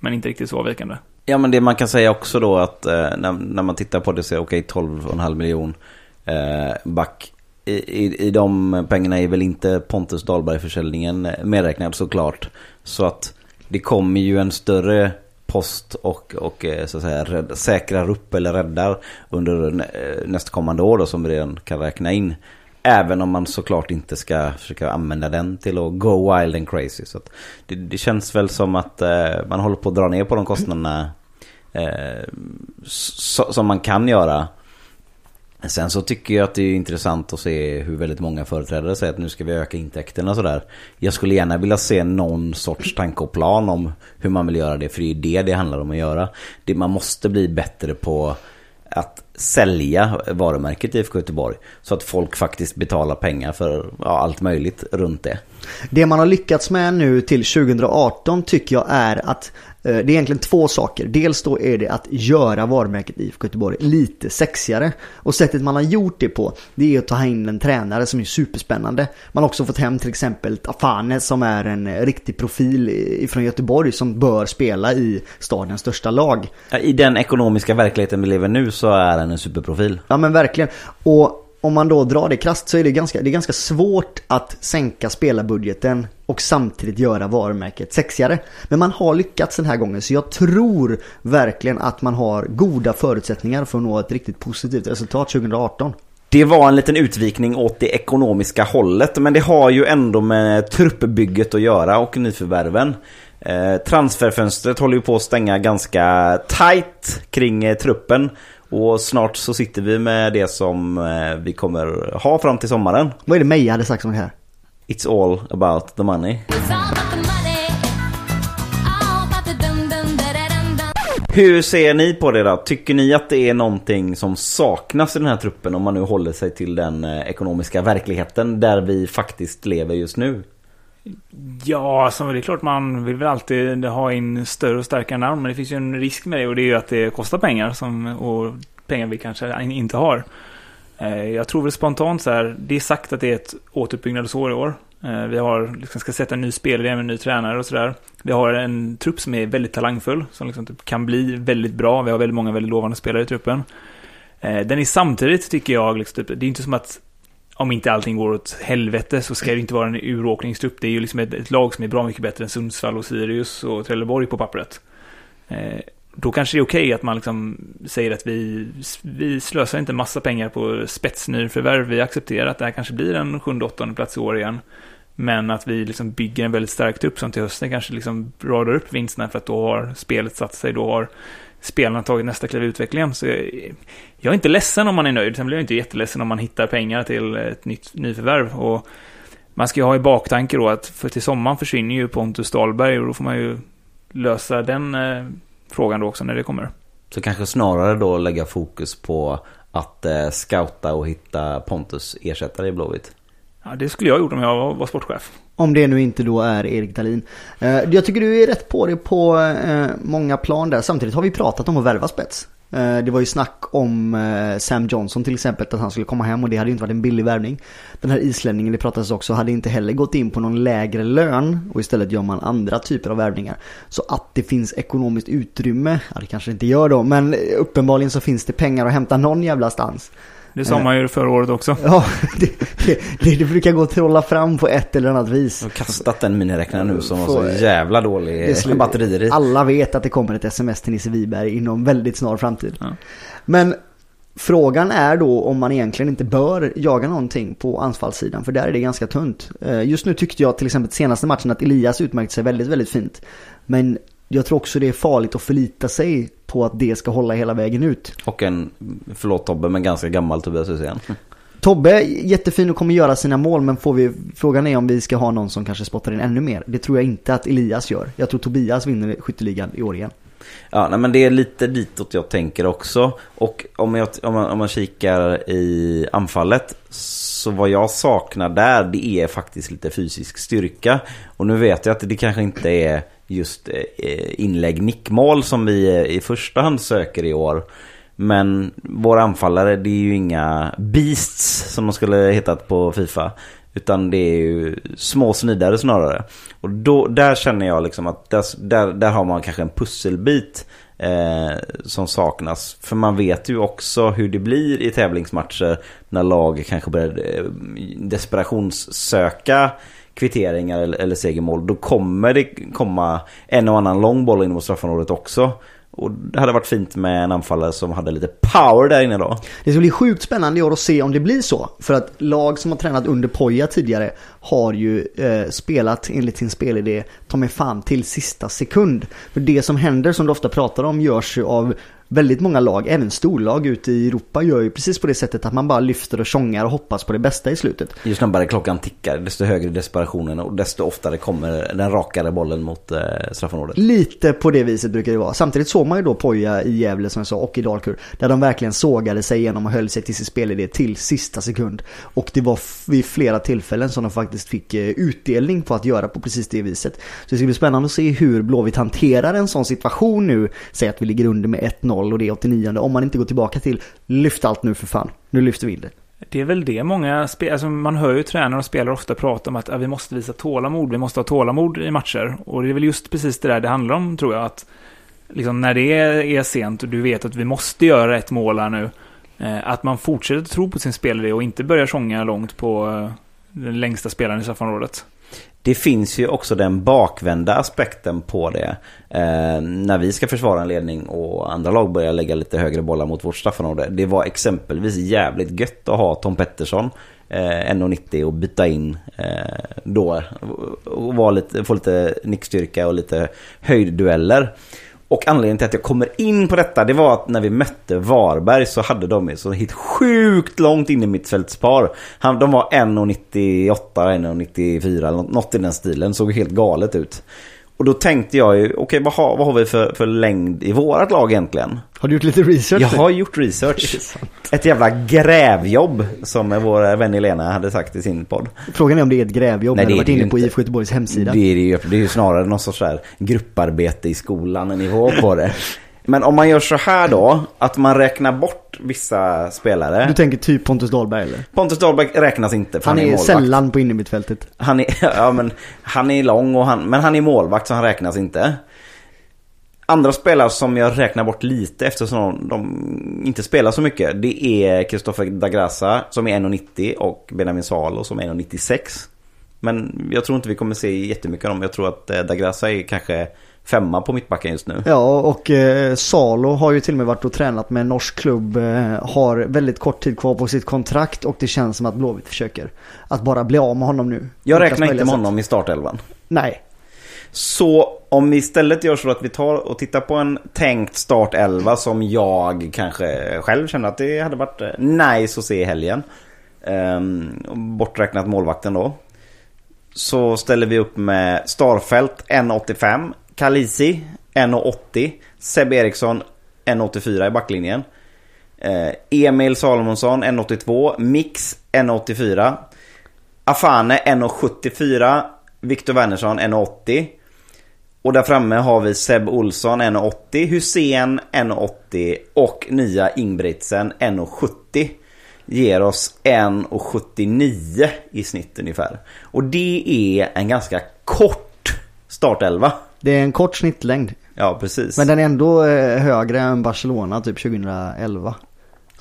men inte riktigt så avvikande. Ja men det man kan säga också då att eh, när, när man tittar på det så är okej 12,5 miljon eh, back. I, i, I de pengarna är väl inte Pontus Dahlberg-försäljningen eh, medräknad såklart. Så att det kommer ju en större post och, och eh, så att säga rädd, säkrar upp eller räddar under eh, nästkommande år då som vi redan kan räkna in. Även om man såklart inte ska försöka använda den till att go wild and crazy. Så att det, det känns väl som att eh, man håller på att dra ner på de kostnaderna eh, så, som man kan göra. Sen så tycker jag att det är intressant att se hur väldigt många företrädare säger att nu ska vi öka intäkterna sådär. Jag skulle gärna vilja se någon sorts tanke och plan om hur man vill göra det. För det är ju det det handlar om att göra. Det, man måste bli bättre på att sälja varumärket IFK Göteborg. Så att folk faktiskt betalar pengar för ja, allt möjligt runt det. Det man har lyckats med nu till 2018 tycker jag är att det är egentligen två saker. Dels då är det att göra varumärket IFK Göteborg lite sexigare. Och sättet man har gjort det på det är att ta in en tränare som är superspännande. Man har också fått hem till exempel Afane som är en riktig profil i- från Göteborg som bör spela i stadens största lag. I den ekonomiska verkligheten vi lever nu så är han en superprofil. Ja men verkligen. Och om man då drar det krasst så är det ganska, det är ganska svårt att sänka spelarbudgeten och samtidigt göra varumärket sexigare. Men man har lyckats den här gången så jag tror verkligen att man har goda förutsättningar för att nå ett riktigt positivt resultat 2018. Det var en liten utvikning åt det ekonomiska hållet men det har ju ändå med truppbygget att göra och nyförvärven. Eh, transferfönstret håller ju på att stänga ganska tight kring eh, truppen. Och snart så sitter vi med det som eh, vi kommer ha fram till sommaren. Vad är det Meja hade sagt om det här? It's all about the money. It's all about the money. All about the da da dum dum. Hur ser ni på det då? Tycker ni att det är någonting som saknas i den här truppen om man nu håller sig till den eh, ekonomiska verkligheten där vi faktiskt lever just nu? Ja, alltså det är klart man vill väl alltid ha in större och starkare namn, men det finns ju en risk med det och det är ju att det kostar pengar som, och pengar vi kanske inte har. Eh, Jag tror väl spontant så här, det är sagt att det är ett återuppbyggnadsår i år. Eh, Vi har, liksom ska sätta en ny spelare, en ny tränare och sådär. Vi har en trupp som är väldigt talangfull, som liksom typ kan bli väldigt bra. Vi har väldigt många väldigt lovande spelare i truppen. Eh, Den är samtidigt, tycker jag, liksom, typ, det är inte som att om inte allting går åt helvete så ska det inte vara en uråkningstrupp. Det är ju liksom ett, ett lag som är bra mycket bättre än Sundsvall och Sirius och Trelleborg på pappret. Eh, då kanske det är okej att man liksom säger att vi, vi slösar inte massa pengar på spetsnyförvärv. Vi accepterar att det här kanske blir en sjunde, åttonde plats i år igen. Men att vi liksom bygger en väldigt stark trupp som till hösten kanske liksom radar upp vinsterna för att då har spelet satt sig, då har spelarna tagit nästa kliv i utvecklingen. Så jag, jag är inte ledsen om man är nöjd, sen blir jag inte jätteledsen om man hittar pengar till ett nytt nyförvärv. Och man ska ju ha i baktanke då att för till sommaren försvinner ju Pontus Dahlberg och då får man ju lösa den eh, frågan då också när det kommer. Så kanske snarare då lägga fokus på att eh, scouta och hitta Pontus ersättare i Blåvitt. Ja, det skulle jag ha gjort om jag var, sportchef. Om det nu inte då är Erik Dahlin. Eh, jag tycker du är rätt på det på eh, många plan där. Samtidigt har vi pratat om att värva spets. Eh, det var ju snack om Sam Johnson till exempel, att han skulle komma hem och det hade ju inte varit en billig värvning. Den här islänningen det pratades också hade inte heller gått in på någon lägre lön och istället gör man andra typer av värvningar. Så att det finns ekonomiskt utrymme, ja det kanske det inte gör då, men uppenbarligen så finns det pengar att hämta någon jävla stans. Det sa man ju förra året också. Ja, det, det, det, brukar gå att trolla fram på ett eller annat vis. Jag har kastat den miniräknaren nu som var så jävla dålig batterier i. Alla vet att det kommer ett sms till Nisse Wiberg inom väldigt snar framtid. Ja. Men frågan är då om man egentligen inte bör jaga någonting på anfallssidan, för där är det ganska tunt. Eh, Just nu tyckte jag till exempel senaste matchen att Elias utmärkte sig väldigt, väldigt fint. Men jag tror också det är farligt att förlita sig på att det ska hålla hela vägen ut. Och en, förlåt Tobbe, men ganska gammal Tobias Hysén. Tobbe, jättefin och kommer göra sina mål men får vi, frågan är om vi ska ha någon som kanske spottar in ännu mer. Det tror jag inte att Elias gör. Jag tror Tobias vinner skytteligan i år igen. Ja, nej, men det är lite ditåt jag tänker också. Och om, jag, om, man, om man kikar i anfallet så vad jag saknar där det är faktiskt lite fysisk styrka. Och nu vet jag att det kanske inte är just eh, inlägg nickmål som vi eh, i första hand söker i år. Men våra anfallare det är ju inga beasts som de skulle hetat på Fifa. Utan det är ju små snidare snarare. Och då, där känner jag liksom att där, där, där har man kanske en pusselbit eh, som saknas. För man vet ju också hur det blir i tävlingsmatcher när lag kanske börjar eh, desperationssöka kvitteringar eller, eller segermål. Då kommer det komma en och annan lång boll in mot straffområdet också. Och det hade varit fint med en anfallare som hade lite power där inne då. Det ska bli sjukt spännande i år att se om det blir så. För att lag som har tränat under Poja tidigare har ju eh, spelat enligt sin spelidé ta mig fan till sista sekund. För det som händer som du ofta pratar om görs ju av väldigt många lag, även storlag ute i Europa gör ju precis på det sättet att man bara lyfter och tjongar och hoppas på det bästa i slutet. Ju snabbare klockan tickar desto högre desperationen och desto oftare kommer den rakare bollen mot eh, straffområdet. Lite på det viset brukar det vara. Samtidigt såg man ju då Poja i Gävle som jag sa och i Dalkurd. Där de verkligen sågade sig igenom och höll sig till sin spelidé till sista sekund. Och det var vid flera tillfällen som de faktiskt fick eh, utdelning på att göra på precis det viset. Så det ska bli spännande att se hur Blåvitt hanterar en sån situation nu. Säg att vi ligger under med 1-0 och det är 89 Om man inte går tillbaka till lyft allt nu för fan. Nu lyfter vi in det. Det är väl det många spelare, alltså man hör ju tränare och spelare ofta prata om att ja, vi måste visa tålamod, vi måste ha tålamod i matcher. Och det är väl just precis det där det handlar om tror jag. Att liksom när det är, är sent och du vet att vi måste göra ett mål här nu. Eh, att man fortsätter tro på sin spelare och inte börjar sjunga långt på eh, den längsta spelaren i straffområdet. Det finns ju också den bakvända aspekten på det. Eh, när vi ska försvara en ledning och andra lag börjar lägga lite högre bollar mot vårt straffområde. Det var exempelvis jävligt gött att ha Tom Pettersson eh, 1,90 och byta in eh, då. Och lite, få lite nickstyrka och lite höjddueller. Och anledningen till att jag kommer in på detta det var att när vi mötte Varberg så hade de ett så hit sjukt långt in i mittfältspar. Han, de var 1,98, 1,94 eller något i den stilen. Såg helt galet ut. Och då tänkte jag ju, okej vad, har, vad har vi för, för längd i vårat lag egentligen? Har du gjort lite research? Jag har gjort research. Ett jävla grävjobb som vår vän Elena hade sagt i sin podd. Frågan är om det är ett grävjobb Nej, när du varit inne på. IFK Göteborgs hemsida. Det är, det, ju, det är ju snarare någon sorts där grupparbete i skolan, en nivå på det. Men om man gör så här då, att man räknar bort vissa spelare. Du tänker typ Pontus Dahlberg eller? Pontus Dahlberg räknas inte för Han är målvakt. sällan på innermittfältet. Han är, ja, men, han är lång, och han, men han är målvakt så han räknas inte. Andra spelare som jag räknar bort lite eftersom de inte spelar så mycket. Det är Kristoffer Dagrassa som är 1,90 och Benjamin Salo som är 1,96. Men jag tror inte vi kommer se jättemycket av dem. Jag tror att eh, Dagrassa är kanske femma på mittbacken just nu. Ja, och eh, Salo har ju till och med varit och tränat med en norsk klubb. Eh, har väldigt kort tid kvar på sitt kontrakt och det känns som att Blåvitt försöker att bara bli av med honom nu. Jag räknar inte med sätt. honom i startelvan. Nej. Så om vi istället gör så att vi tar och tittar på en tänkt startelva som jag kanske själv känner att det hade varit eh, nice att se i helgen. Ehm, borträknat målvakten då. Så ställer vi upp med Starfelt 1,85. Kalisi 1,80. Seb Eriksson 1,84 i backlinjen. Emil Salomonsson 1,82. Mix 1,84. Afane 1,74. Viktor Wernersson 1,80. Och där framme har vi Seb Olsson 1,80. Hussein 1,80. Och nya Ingbritsen 1,70. Ger oss 1,79 i snitt ungefär. Och det är en ganska kort startelva. Det är en kort snittlängd. Ja, precis. Men den är ändå eh, högre än Barcelona typ 2011.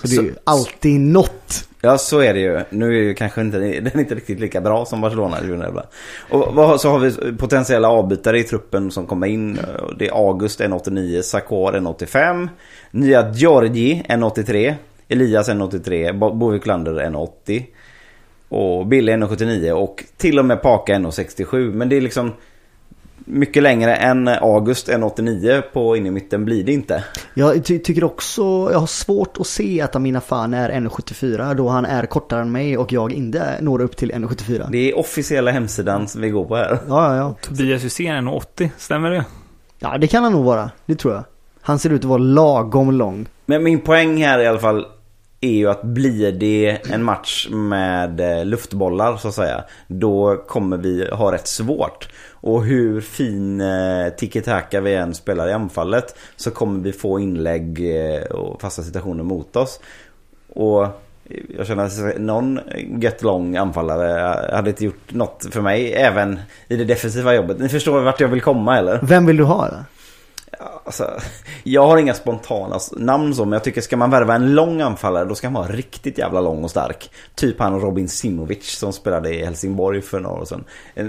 Så det är Så- ju alltid något. Ja, så är det ju. Nu är ju kanske inte, den är inte riktigt lika bra som Barcelona 2011. Och vad, så har vi potentiella avbytare i truppen som kommer in. Det är August 1,89, Sakor 1,85. Nya Georgi 1,83. Elias 1,83. Bo- Bo Wiklander 1,80. Och Bille 1,79 och till och med Paka 1,67. Men det är liksom... mycket längre än August 1,89 på innermitten blir det inte. Jag ty tycker också, jag har svårt att se att Amina Fan är 1,74 då han är kortare än mig och jag inte når upp till 1,74. Det är officiella hemsidan som vi går på här. Ja, ja, ja. Tobias Hysén är 80, stämmer det? Ja, det kan han nog vara. Det tror jag. Han ser ut att vara lagom lång. Men min poäng här i alla fall är ju att blir det en match med eh, luftbollar så att säga. Då kommer vi ha rätt svårt. Och hur fin eh, tiki-taka vi än spelar i anfallet så kommer vi få inlägg eh, och fasta situationer mot oss. Och jag känner att någon gött lång anfallare hade inte gjort något för mig även i det defensiva jobbet. Ni förstår vart jag vill komma eller? Vem vill du ha då? Alltså, jag har inga spontana namn så, men jag tycker ska man värva en lång anfallare då ska han vara riktigt jävla lång och stark. Typ han Robin Simovic som spelade i Helsingborg för några år sedan.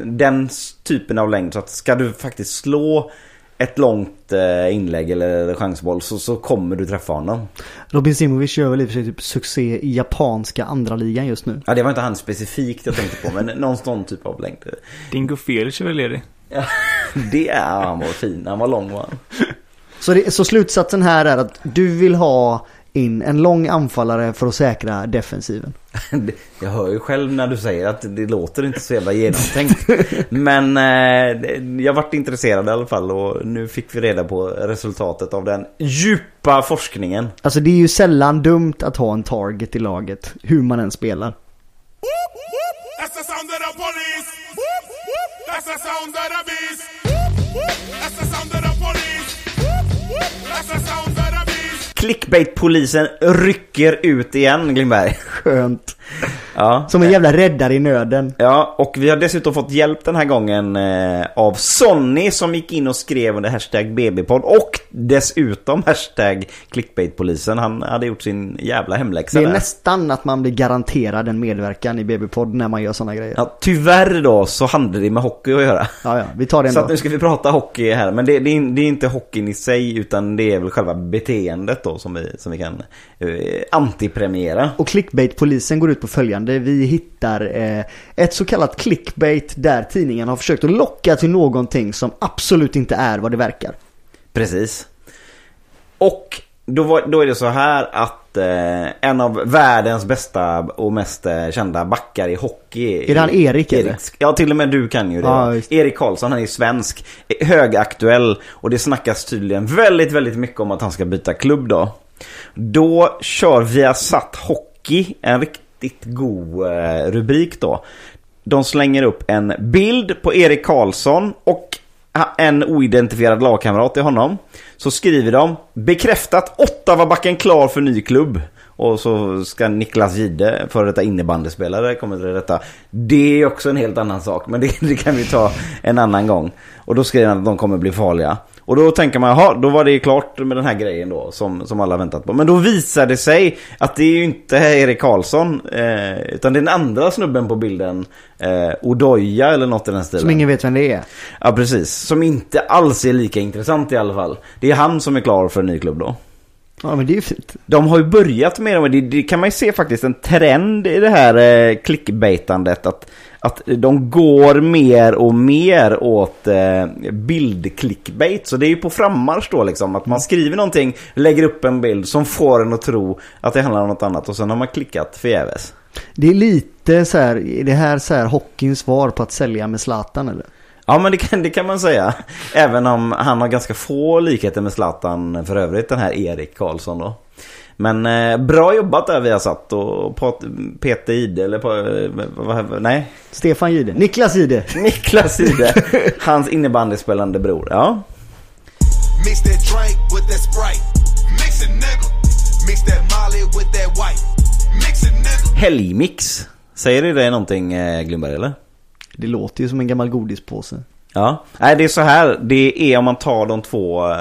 Den typen av längd, så att ska du faktiskt slå ett långt eh, inlägg eller chansboll så, så kommer du träffa honom. Robin Simovic gör väl i och för sig typ succé i japanska andra ligan just nu. Ja, det var inte han specifikt jag tänkte på, men någon sån typ av längd. Dingo Felix är väl ledig? Det är han var fin, han var lång han. Så, det, så slutsatsen här är att du vill ha in en lång anfallare för att säkra defensiven. Jag hör ju själv när du säger att det låter inte så jävla genomtänkt. Men eh, jag vart intresserad i alla fall och nu fick vi reda på resultatet av den djupa forskningen. Alltså det är ju sällan dumt att ha en target i laget, hur man än spelar. Clickbait-polisen rycker ut igen, Glimberg. Skönt. Ja. Som en jävla räddare i nöden. Ja, och vi har dessutom fått hjälp den här gången eh, av Sonny som gick in och skrev under hashtag BB-podd och dessutom hashtag clickbaitpolisen. Han hade gjort sin jävla hemläxa Det är där. nästan att man blir garanterad en medverkan i BB-podd när man gör sådana grejer. Ja, Ja, tyvärr då så hade det med hockey att göra. ja, vi tar det Så att ändå. nu ska vi prata hockey här, men det, det, är, det är inte hockeyn i sig utan det är väl själva beteendet då som vi, som vi kan eh, antipremiera. Och clickbait-polisen går ut på följande. Vi hittar eh, ett så kallat clickbait där tidningen har försökt att locka till någonting som absolut inte är vad det verkar. Precis. Och då, var, då är det så här att eh, en av världens bästa och mest eh, kända backar i hockey. Är det han Erik, eller? Ja, till och med du kan ju det. Just. Erik Karlsson, han är svensk. är Högaktuell. Och det snackas tydligen väldigt, väldigt mycket om att han ska byta klubb då. Då kör Viasat Hockey en riktigt god eh, rubrik då. De slänger upp en bild på Erik Karlsson och en oidentifierad lagkamrat till honom. Så skriver de bekräftat Ottawa-backen klar för ny klubb. Och så ska Niklas Gide, före detta innebandyspelare, komma till detta. Det är också en helt annan sak, men det, det kan vi ta en annan gång. Och då skriver han att de kommer bli farliga. Och då tänker man, jaha, då var det klart med den här grejen då, som, som alla väntat på. Men då visar det sig att det är ju inte Erik Karlsson, eh, utan det är den andra snubben på bilden, eh, Odoja eller något i den stilen. Som ingen vet vem det är. Ja, precis. Som inte alls är lika intressant i alla fall. Det är han som är klar för en ny klubb då. Ja men det är ju fint. De har ju börjat med det, det, det kan man ju se faktiskt en trend i det här eh, clickbaitandet. Att, att de går mer och mer åt eh, bildclickbait. Så det är ju på frammarsch då liksom. Att man skriver någonting, lägger upp en bild som får en att tro att det handlar om något annat. Och sen har man klickat förgäves. Det är lite så här, är det här så här hockeyns svar på att sälja med Zlatan eller? Ja men det kan, det kan man säga. Även om han har ganska få likheter med Zlatan för övrigt den här Erik Karlsson då. Men eh, bra jobbat där vi har satt och på Peter Ide eller på, eh, vad, vad, nej, Stefan Gide. Niklas Gide. Niklas Ide. hans innebandyspelande bror. Ja. Mix that drink with that Sprite. Mix it, nigga. Mix that Molly with that white. Mix it, nigga. Helgmix. Säger det dig någonting eh, Glumberg eller? Det låter ju som en gammal godispåse. Ja, nej det är så här. Det är om man tar de två eh,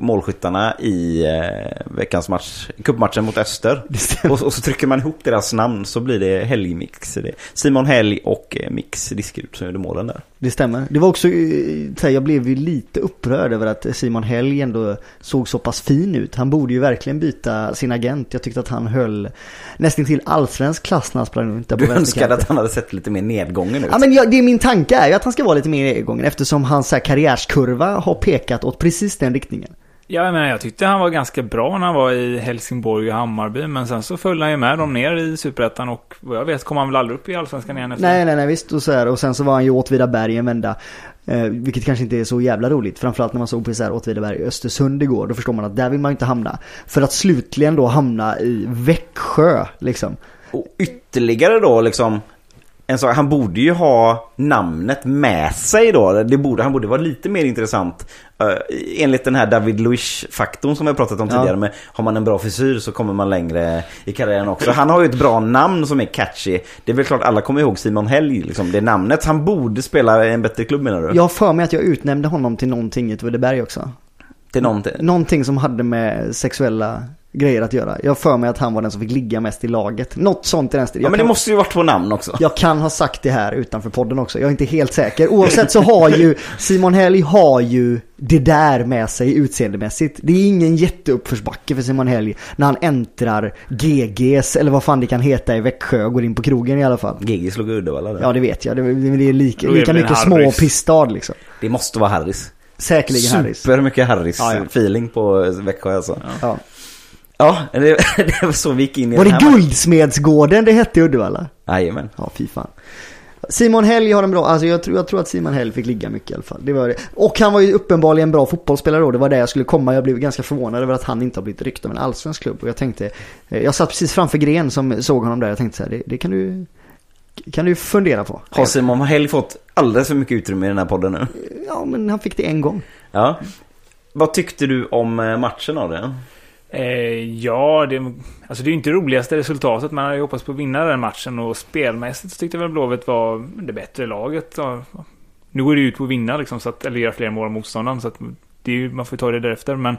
målskyttarna i eh, veckans match, cupmatchen mot Öster. Och, och så trycker man ihop deras namn så blir det Helgmix. Simon Helg och eh, Mix Diskerud som gjorde målen där. Det stämmer. Det var också, eh, jag blev ju lite upprörd över att Simon Helg ändå såg så pass fin ut. Han borde ju verkligen byta sin agent. Jag tyckte att han höll nästan till allsvensk klass när han sprang runt där på Du önskade att han hade sett lite mer nedgången ut. Ja men jag, det är min tanke är ju att han ska vara lite mer nedgången. eftersom hans här, karriärskurva har pekat åt precis den riktningen. Ja, men jag tyckte han var ganska bra när han var i Helsingborg och Hammarby. Men sen så följde han ju med dem ner i Superettan och vad jag vet kom han väl aldrig upp i Allsvenskan igen efter Nej, nej, nej, visst. Och, så här, och sen så var han ju Åtvidaberg en vända. Eh, vilket kanske inte är så jävla roligt. Framförallt när man såg på så här Åtvidaberg i Östersund igår. Då förstår man att där vill man inte hamna. För att slutligen då hamna i Växjö, liksom. Och ytterligare då liksom en sak, han borde ju ha namnet med sig då. Det borde, han borde vara lite mer intressant. Uh, enligt den här David Luiz-faktorn som jag pratat om Ja. tidigare. Med, har man en bra frisyr så kommer man längre i karriären också. Han har ju ett bra namn som är catchy. Det är väl klart alla kommer ihåg Simon Helg, liksom, det namnet. Han borde spela i en bättre klubb menar du? Jag har för mig att jag utnämnde honom till någonting i Åtvidaberg också. Till någonting. Någonting som hade med sexuella grejer att göra. Jag för mig att han var den som fick ligga mest i laget. Något sånt i den stilen. Ja men det måste ju varit två namn också. Jag kan ha sagt det här utanför podden också. Jag är inte helt säker. Oavsett så har ju Simon Helg har ju det där med sig utseendemässigt. Det är ingen jätteuppförsbacke för Simon Helg när han äntrar GGs eller vad fan det kan heta i Växjö och går in på krogen i alla fall. GG slog Uddevalla där. Ja det vet jag. Det, det är lika, lika mycket små pissstad liksom. Det måste vara Harris. Säkerligen Harrys. Super mycket Harris Ja, ja. feeling på Växjö alltså. Ja. Ja, det, det var så vi gick in i Var det. Guldsmedsgården det hette i Uddevalla? Jajamän. Ja, fy fan. Simon Helg har en bra, alltså jag tror, jag tror att Simon Helg fick ligga mycket i alla fall. Det var det. Och han var ju uppenbarligen en bra fotbollsspelare då, det var där jag skulle komma. Jag blev ganska förvånad över att han inte har blivit ryckt av en allsvensk klubb. Och jag tänkte, jag satt precis framför Gren som såg honom där, jag tänkte så här, det, det kan du, kan du fundera på. Har Simon Helg fått alldeles för mycket utrymme i den här podden nu? Ja, men han fick det en gång. Ja. Vad tyckte du om eh, matchen av det? Eh, ja, det, alltså det är ju inte det roligaste resultatet. Man hade ju hoppats på att vinna den matchen och spelmässigt så tyckte jag väl Blåvitt var det bättre laget. Nu går det ju ut på att vinna liksom, så att, eller göra fler mål än motståndaren. Så att det är ju, man får ju ta det därefter. Men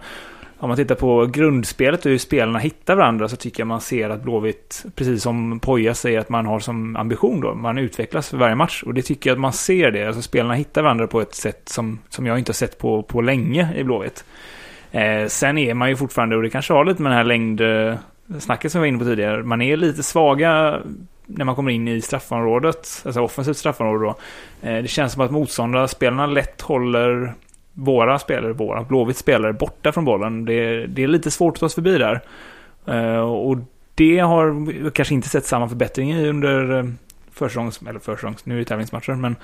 om man tittar på grundspelet och hur spelarna hittar varandra så tycker jag man ser att Blåvitt, precis som Poja säger, att man har som ambition då. Man utvecklas för varje match och det tycker jag att man ser det. Alltså spelarna hittar varandra på ett sätt som, som jag inte har sett på, på länge i Blåvitt. Eh, sen är man ju fortfarande, och det kanske har lite med den här längdsnacket som vi var inne på tidigare, man är lite svaga när man kommer in i straffområdet, alltså offensivt straffområde då. Eh, det känns som att motståndarspelarna lätt håller våra spelare, våra Blåvitt spelare borta från bollen. Det, det är lite svårt att ta sig förbi där. Eh, och det har vi kanske inte sett samma förbättring i under eh, försäsongs, eller försäsongs, nu är det tävlingsmatcher, men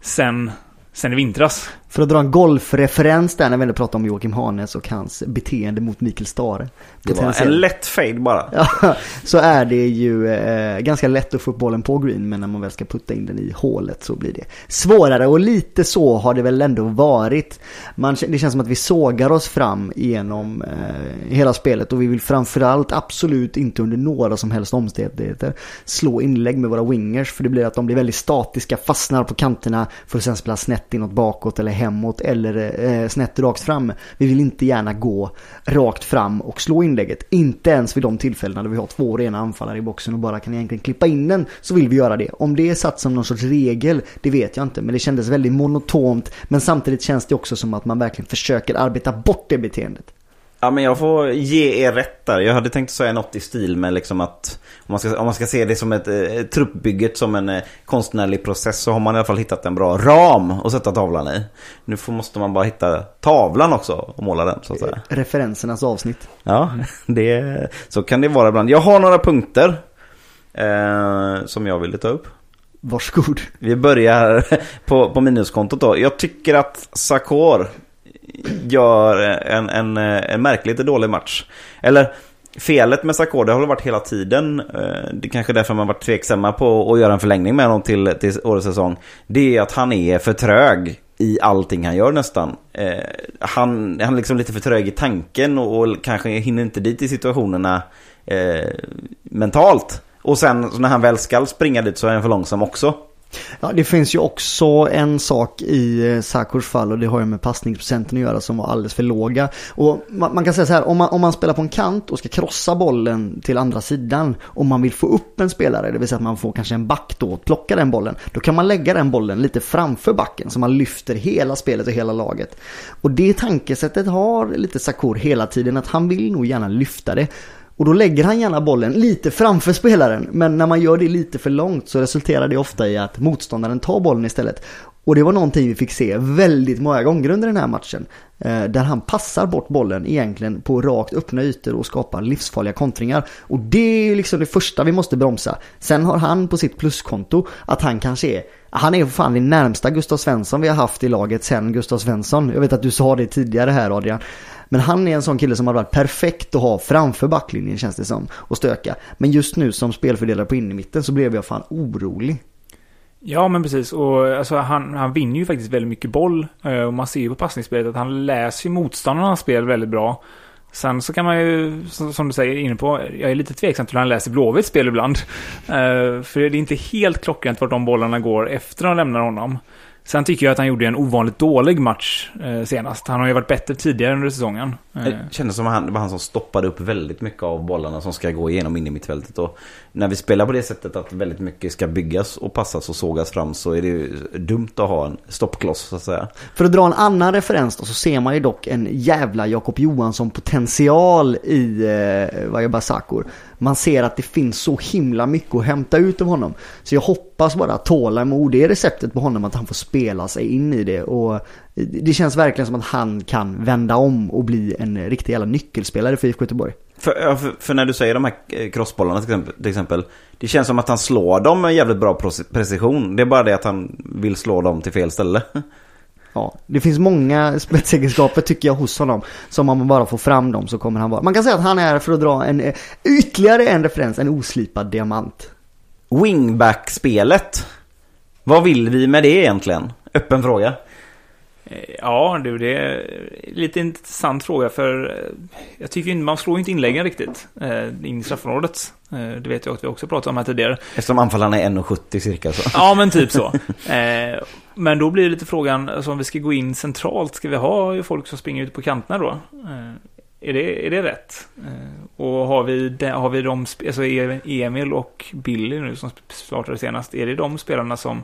sen, sen i vintras. För att dra en golfreferens där när vi ändå pratar om Joakim Hanes och hans beteende mot Mikael Stare. Det var en lätt fade bara. Ja, så är det ju eh, ganska lätt att få upp bollen på green men när man väl ska putta in den i hålet så blir det svårare och lite så har det väl ändå varit. Man, det känns som att vi sågar oss fram genom eh, hela spelet och vi vill framförallt absolut inte under några som helst omständigheter slå inlägg med våra wingers för det blir att de blir väldigt statiska, fastnar på kanterna för att sen spela snett inåt bakåt eller hemåt eller eh, snett rakt fram. Vi vill inte gärna gå rakt fram och slå inlägget. Inte ens vid de tillfällena där vi har två rena anfallare i boxen och bara kan egentligen klippa in den så vill vi göra det. Om det är satt som någon sorts regel, det vet jag inte. Men det kändes väldigt monotont. Men samtidigt känns det också som att man verkligen försöker arbeta bort det beteendet. Ja men jag får ge er rätt där. Jag hade tänkt säga något i stil med liksom att om man ska, om man ska se det som ett eh, truppbygget som en eh, konstnärlig process så har man i alla fall hittat en bra ram att sätta tavlan i. Nu får, måste man bara hitta tavlan också och måla den så att säga. Referensernas avsnitt. Ja, det, så kan det vara ibland. Jag har några punkter eh, som jag ville ta upp. Varsågod. Vi börjar på, på minuskontot då. Jag tycker att Sakor gör en, en, en märkligt dålig match. Eller felet med Sakor, det har väl varit hela tiden. Eh, det är kanske är därför man varit tveksamma på att göra en förlängning med honom till, till årets säsong. Det är att han är för trög i allting han gör nästan. Eh, han, han är liksom lite för trög i tanken och, och kanske hinner inte dit i situationerna eh, mentalt. Och sen när han väl ska springa dit så är han för långsam också. Ja, det finns ju också en sak i eh, Sakurs fall och det har ju med passningsprocenten att göra som var alldeles för låga. Och man, man kan säga så här, om man, om man spelar på en kant och ska krossa bollen till andra sidan, och man vill få upp en spelare, det vill säga att man får kanske en back då, och plocka den bollen, då kan man lägga den bollen lite framför backen så man lyfter hela spelet och hela laget. Och det tankesättet har lite Sakur hela tiden, att han vill nog gärna lyfta det. Och då lägger han gärna bollen lite framför spelaren. Men när man gör det lite för långt så resulterar det ofta i att motståndaren tar bollen istället. Och det var någonting vi fick se väldigt många gånger under den här matchen. Eh, där han passar bort bollen egentligen på rakt öppna ytor och skapar livsfarliga kontringar. Och det är ju liksom det första vi måste bromsa. Sen har han på sitt pluskonto att han kanske är han är fan det närmsta Gustav Svensson vi har haft i laget sen Gustav Svensson. Jag vet att du sa det tidigare här Adrian. Men han är en sån kille som har varit perfekt att ha framför backlinjen känns det som. Och stöka. Men just nu som spelfördelare på innermitten så blev jag fan orolig. Ja, men precis. Och alltså, han, han vinner ju faktiskt väldigt mycket boll. Eh, och man ser ju på passningsspelet att han läser ju motståndarnas spel väldigt bra. Sen så kan man ju, som, du säger, inne på, jag är lite tveksam till hur han läser Blåvitts spel ibland. Eh, för det är inte helt klockrent vart de bollarna går efter de lämnar honom. Sen tycker jag att han gjorde en ovanligt dålig match eh, senast. Han har ju varit bättre tidigare under säsongen. Eh, Det kändes som att han, det var han som stoppade upp väldigt mycket av bollarna som ska gå igenom in i mittfältet. Och när vi spelar på det sättet att väldigt mycket ska byggas och passas och sågas fram så är det ju dumt att ha en stoppkloss så att säga. För att dra en annan referens då så ser man ju dock en jävla Jakob Johansson potential i eh, Vajabasakur. Man ser att det finns så himla mycket att hämta ut av honom. Så jag hoppas bara att tålamod är receptet på honom att han får spela sig in i det. Och det känns verkligen som att han kan vända om och bli en riktig jävla nyckelspelare för IFK Göteborg. För, för, för när du säger de här eh, crossbollarna till exempel, till exempel. Det känns som att han slår dem med jävligt bra precision. Det är bara det att han vill slå dem till fel ställe. Ja, det finns många spetsegenskaper tycker jag hos honom. Som om man bara får fram dem så kommer han vara. Man kan säga att han är för att dra en eh, ytterligare en referens, en oslipad diamant. Wingback-spelet. Vad vill vi med det egentligen? Öppen fråga. Eh, Ja, du, det är lite intressant fråga för eh, jag tycker inte, man slår inte inläggen riktigt eh, in i straffområdet. Det vet jag att vi också pratat om här tidigare. Eftersom anfallarna är 1,70 cirka så. Ja, men typ så. Men då blir det lite frågan, alltså om vi ska gå in centralt, ska vi ha folk som springer ute på kanterna då? Är, det, är det rätt? Och har vi, har vi de, alltså är Emil och Billy nu som startade senast, är det de spelarna som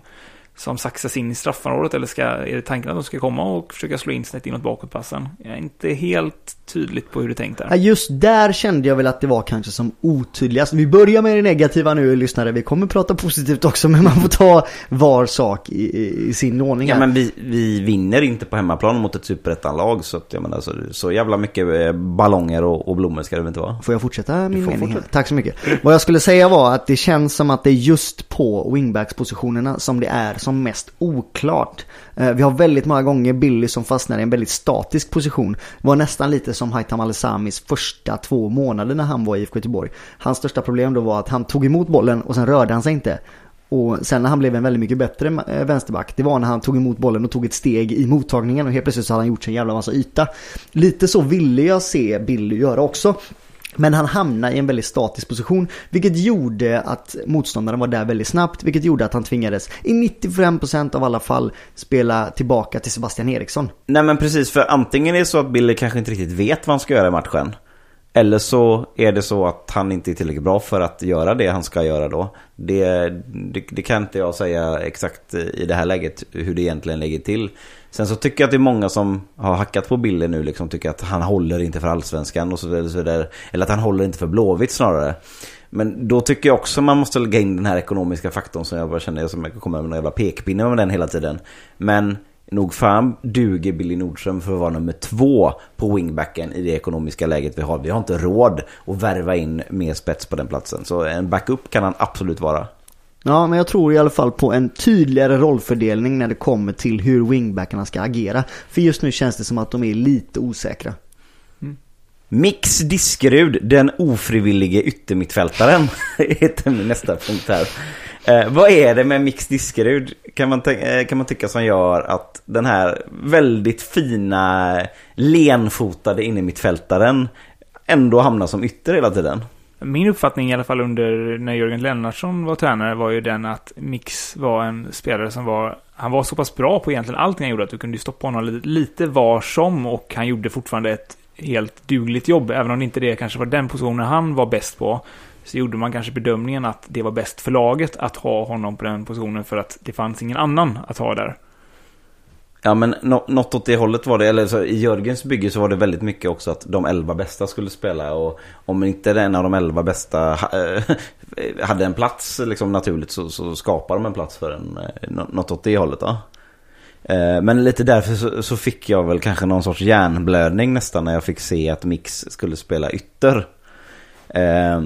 som saxas in i straffområdet eller ska, är det tanken att de ska komma och försöka slå in snett inåt bakåtpassen? Jag är inte helt tydligt på hur du tänkte. Ja, just där kände jag väl att det var kanske som otydligast. Vi börjar med det negativa nu lyssnare. Vi kommer prata positivt också men man får ta var sak i, i, sin ordning. Ja men vi, vi vinner inte på hemmaplan mot ett superettanlag så att jag menar så, så jävla mycket eh, ballonger och, och blommor ska det väl inte vara. Får jag fortsätta min mening? fortsätta. Tack så mycket. Vad jag skulle säga var att det känns som att det är just på wingbacks-positionerna som det är som mest oklart. Eh, vi har väldigt många gånger Billy som fastnar i en väldigt statisk position. Det var nästan lite som Haitham Al-Samis första två månader när han var i IFK Göteborg. Hans största problem då var att han tog emot bollen och sen rörde han sig inte. Och sen när han blev en väldigt mycket bättre eh, vänsterback, det var när han tog emot bollen och tog ett steg i mottagningen och helt plötsligt så hade han gjort sig en jävla massa yta. Lite så ville jag se Billy göra också. Men han hamnade i en väldigt statisk position, vilket gjorde att motståndaren var där väldigt snabbt, vilket gjorde att han tvingades i 95% av alla fall spela tillbaka till Sebastian Eriksson. Nej men precis, för antingen är det så att Billy kanske inte riktigt vet vad han ska göra i matchen. Eller så är det så att han inte är tillräckligt bra för att göra det han ska göra då. Det, det, det kan inte jag säga exakt i det här läget hur det egentligen ligger till. Sen så tycker jag att det är många som har hackat på Billy nu liksom tycker att han håller inte för allsvenskan och så vidare. Så vidare. Eller att han håller inte för Blåvitt snarare. Men då tycker jag också man måste lägga in den här ekonomiska faktorn som jag bara känner som jag kommer med någon jävla pekpinne med den hela tiden. Men nog fan duger Billy Nordström för att vara nummer två på wingbacken i det ekonomiska läget vi har. Vi har inte råd att värva in mer spets på den platsen. Så en backup kan han absolut vara. Ja, men jag tror i alla fall på en tydligare rollfördelning när det kommer till hur wingbackarna ska agera. För just nu känns det som att de är lite osäkra. Mix Diskerud, den ofrivillige yttermittfältaren, heter min nästa punkt här. Eh, vad är det med Mix Diskerud, kan man, eh, kan man tycka, som gör att den här väldigt fina, lenfotade innermittfältaren ändå hamnar som ytter hela tiden? Min uppfattning i alla fall under när Jörgen Lennartsson var tränare var ju den att Mix var en spelare som var han var så pass bra på egentligen allting han gjorde att du kunde ju stoppa honom lite, lite var som och han gjorde fortfarande ett helt dugligt jobb. Även om inte det kanske var den positionen han var bäst på så gjorde man kanske bedömningen att det var bäst för laget att ha honom på den positionen för att det fanns ingen annan att ha där. Ja men något åt det hållet var det, eller så, i Jörgens bygge så var det väldigt mycket också att de elva bästa skulle spela och om inte en av de elva bästa eh, hade en plats liksom naturligt så, så skapar de en plats för en, eh, något åt det hållet då. Eh, men lite därför så, så fick jag väl kanske någon sorts hjärnblödning nästan när jag fick se att Mix skulle spela ytter. Eh,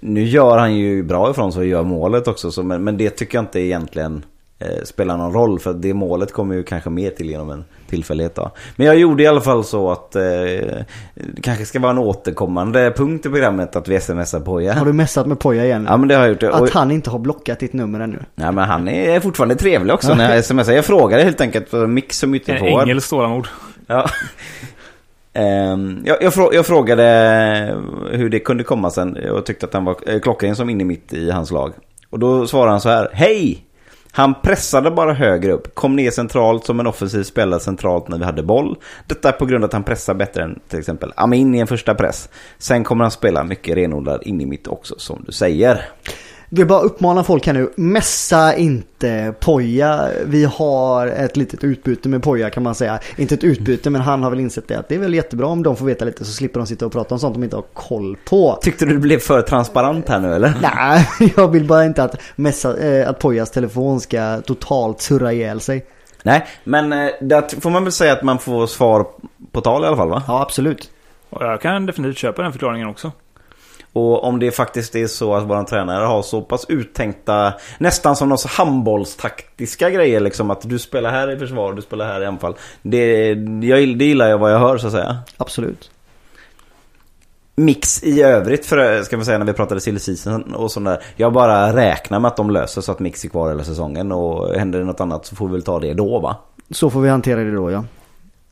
nu gör han ju bra ifrån sig och gör målet också, så, men, men det tycker jag inte egentligen eh, spelar någon roll. För det målet kommer ju kanske mer till genom en tillfällighet. Då. Men jag gjorde i alla fall så att eh, det kanske ska vara en återkommande punkt i programmet att vi smsar Poja. Har du messat med Poja igen? Ja men det har jag gjort. Och- Att han inte har blockat ditt nummer ännu. Ja men han är fortfarande trevlig också när jag smsar. Jag frågade helt enkelt för Mix som En ytterforward. ängels tålamod. Ja. Ehm, jag, jag, frå, jag frågade hur det kunde komma sen och tyckte att han var eh, klockren som inne mitt i hans lag. Och då svarade han så här. Hej! Han pressade bara högre upp, kom ner centralt som en offensiv spelare centralt när vi hade boll. Detta på grund av att han pressar bättre än till exempel Amin i en första press. Sen kommer han spela mycket renodlad in i mitt också som du säger. Vill bara uppmana folk här nu, messa inte Poja. Vi har ett litet utbyte med Poja kan man säga. Inte ett utbyte men han har väl insett det att det är väl jättebra om de får veta lite så slipper de sitta och prata om sånt de inte har koll på. Tyckte du det blev för transparent här nu eller? Nej, jag vill bara inte att, messa, eh, att Pojas telefon ska totalt surra ihjäl sig. Nej, men eh, där får man väl säga att man får svar på tal i alla fall va? Ja, absolut. Och jag kan definitivt köpa den förklaringen också. Och om det faktiskt är så att våran tränare har så pass uttänkta, nästan som någon handbollstaktiska grejer liksom. Att du spelar här i försvar, du spelar här i anfall. Det, jag, det gillar jag vad jag hör så att säga. Absolut. Mix i övrigt, för, ska vi säga när vi pratade silly season och sånt där. Jag bara räknar med att de löser så att Mix är kvar hela säsongen. Och händer det något annat så får vi väl ta det då va? Så får vi hantera det då ja.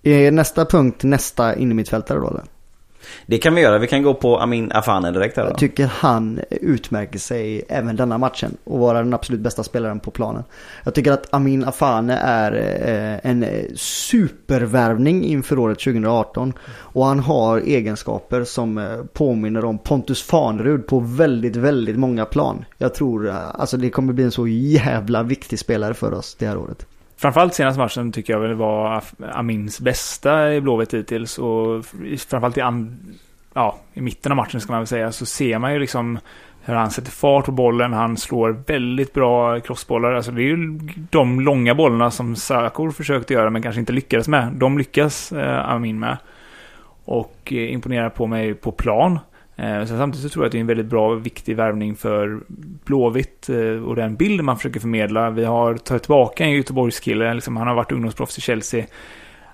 Är nästa punkt nästa innermittfältare då eller? Det kan vi göra. Vi kan gå på Amin Afane direkt här då. Jag tycker han utmärker sig även denna matchen och vara den absolut bästa spelaren på planen. Jag tycker att Amin Afane är eh, en supervärvning inför året 2018 och han har egenskaper som eh, påminner om Pontus Farnerud på väldigt, väldigt många plan. Jag tror eh, alltså det kommer bli en så jävla viktig spelare för oss det här året. Framförallt senaste matchen tycker jag väl var Amins bästa i Blåvitt hittills. Och framförallt i, ja, i mitten av matchen ska man väl säga så ser man ju liksom hur han sätter fart på bollen. Han slår väldigt bra crossbollar. Alltså det är ju de långa bollarna som Sakor försökte göra men kanske inte lyckades med. De lyckas eh, Amin med. Och eh, imponerar på mig på plan. Eh, samtidigt så tror jag att det är en väldigt bra och viktig värvning för Blåvitt eh, och den bilden man försöker förmedla. Vi har tagit tillbaka en Göteborgskille, liksom, han har varit ungdomsproffs i Chelsea.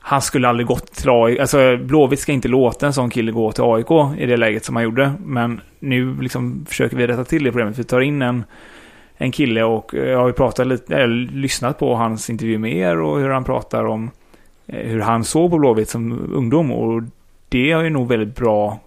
Han skulle aldrig gått till AIK, alltså Blåvitt ska inte låta en sån kille gå till AIK i det läget som han gjorde. Men nu liksom försöker vi rätta till det problemet. Vi tar in en, en kille och eh, jag har ju pratat lite, eller lyssnat på hans intervju med er och hur han pratar om eh, hur han såg på Blåvitt som ungdom. Och det har ju nog väldigt bra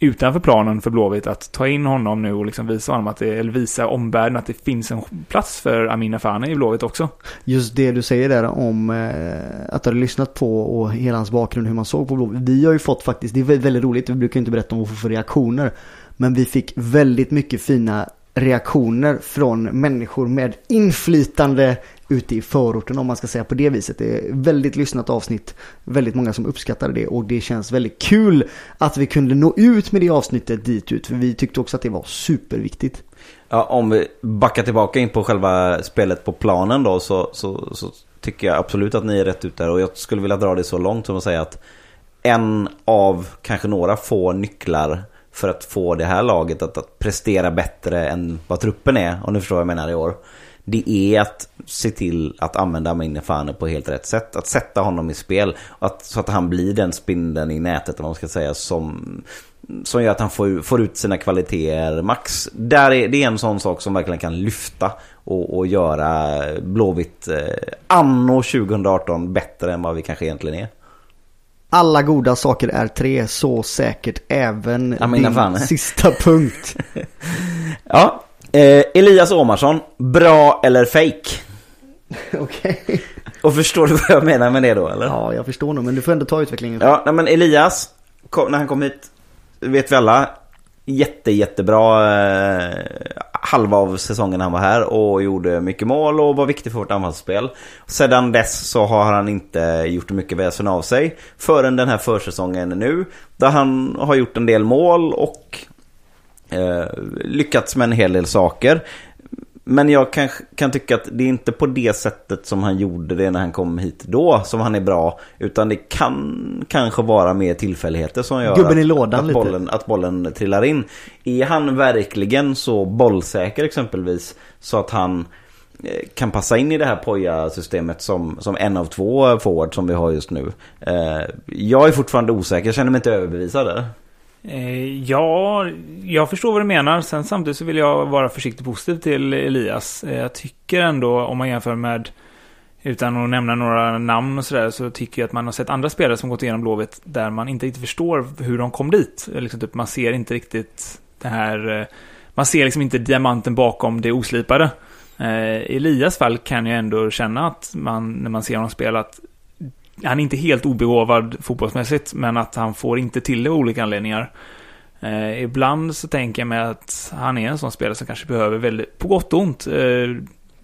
utanför planen för Blåvitt att ta in honom nu och liksom visa honom att det, eller visa omvärlden att det finns en plats för Amin Afani i Blåvitt också. Just det du säger där om eh, att du hade lyssnat på och hela hans bakgrund, hur man såg på Blåvitt. Vi har ju fått faktiskt, det är väldigt, roligt, vi brukar inte berätta om vad vi får för reaktioner. Men vi fick väldigt mycket fina reaktioner från människor med inflytande ute i förorten om man ska säga på det viset. Det är väldigt lyssnat avsnitt, väldigt många som uppskattade det och det känns väldigt kul att vi kunde nå ut med det avsnittet dit ut för vi tyckte också att det var superviktigt. Ja, om vi backar tillbaka in på själva spelet på planen då så, så, så tycker jag absolut att ni är rätt ute. där. Och jag skulle vilja dra det så långt som att säga att en av kanske några få nycklar för att få det här laget att, att prestera bättre än vad truppen är, om du förstår vad jag menar i år. Det är att se till att använda Amin Fane på helt rätt sätt. Att sätta honom i spel. Att, så att han blir den spindeln i nätet, eller vad man ska säga, som, som gör att han får, får ut sina kvaliteter max. Där är, det är en sån sak som verkligen kan lyfta och, och göra Blåvitt eh, anno 2018 bättre än vad vi kanske egentligen är. Alla goda saker är tre, så säkert även Ja, din fan. sista punkt. Ja, eh, Elias Åmarsson, bra eller fake? Okej. Och förstår du vad jag menar med det då eller? Ja, jag förstår nog, men du får ändå ta utvecklingen. Ja, nej, men Elias, när han kom hit, vet vi alla, jätte, jättebra eh, halva av säsongen han var här och gjorde mycket mål och var viktig för vårt anfallsspel. Sedan dess så har han inte gjort mycket väsen av sig förrän den här försäsongen nu, där han har gjort en del mål och eh, lyckats med en hel del saker. Men jag kan, kan tycka att det är inte på det sättet som han gjorde det när han kom hit då som han är bra. Utan det kan kanske vara mer tillfälligheter som gör Gubben i att, lådan att, lite. bollen, att bollen trillar in. Är han verkligen så bollsäker exempelvis så att han eh, kan passa in i det här Poja-systemet som, som en av två forward som vi har just nu. Eh, jag är fortfarande osäker, jag känner mig inte överbevisad där. Eh, ja, jag förstår vad du menar. Sen samtidigt så vill jag vara försiktigt positiv till Elias. Eh, jag tycker ändå, om man jämför med, utan att nämna några namn och sådär, så tycker jag att man har sett andra spelare som gått igenom Blåvitt där man inte riktigt förstår hur de kom dit. Liksom typ, man ser inte riktigt det här, eh, man ser liksom inte diamanten bakom det oslipade. Eh, I Elias fall kan jag ändå känna att man, när man ser honom spela, att han är inte helt obegåvad fotbollsmässigt, men att han får inte till det av olika anledningar. Eh, ibland så tänker jag mig att han är en sån spelare som kanske behöver väldigt, på gott och ont, eh,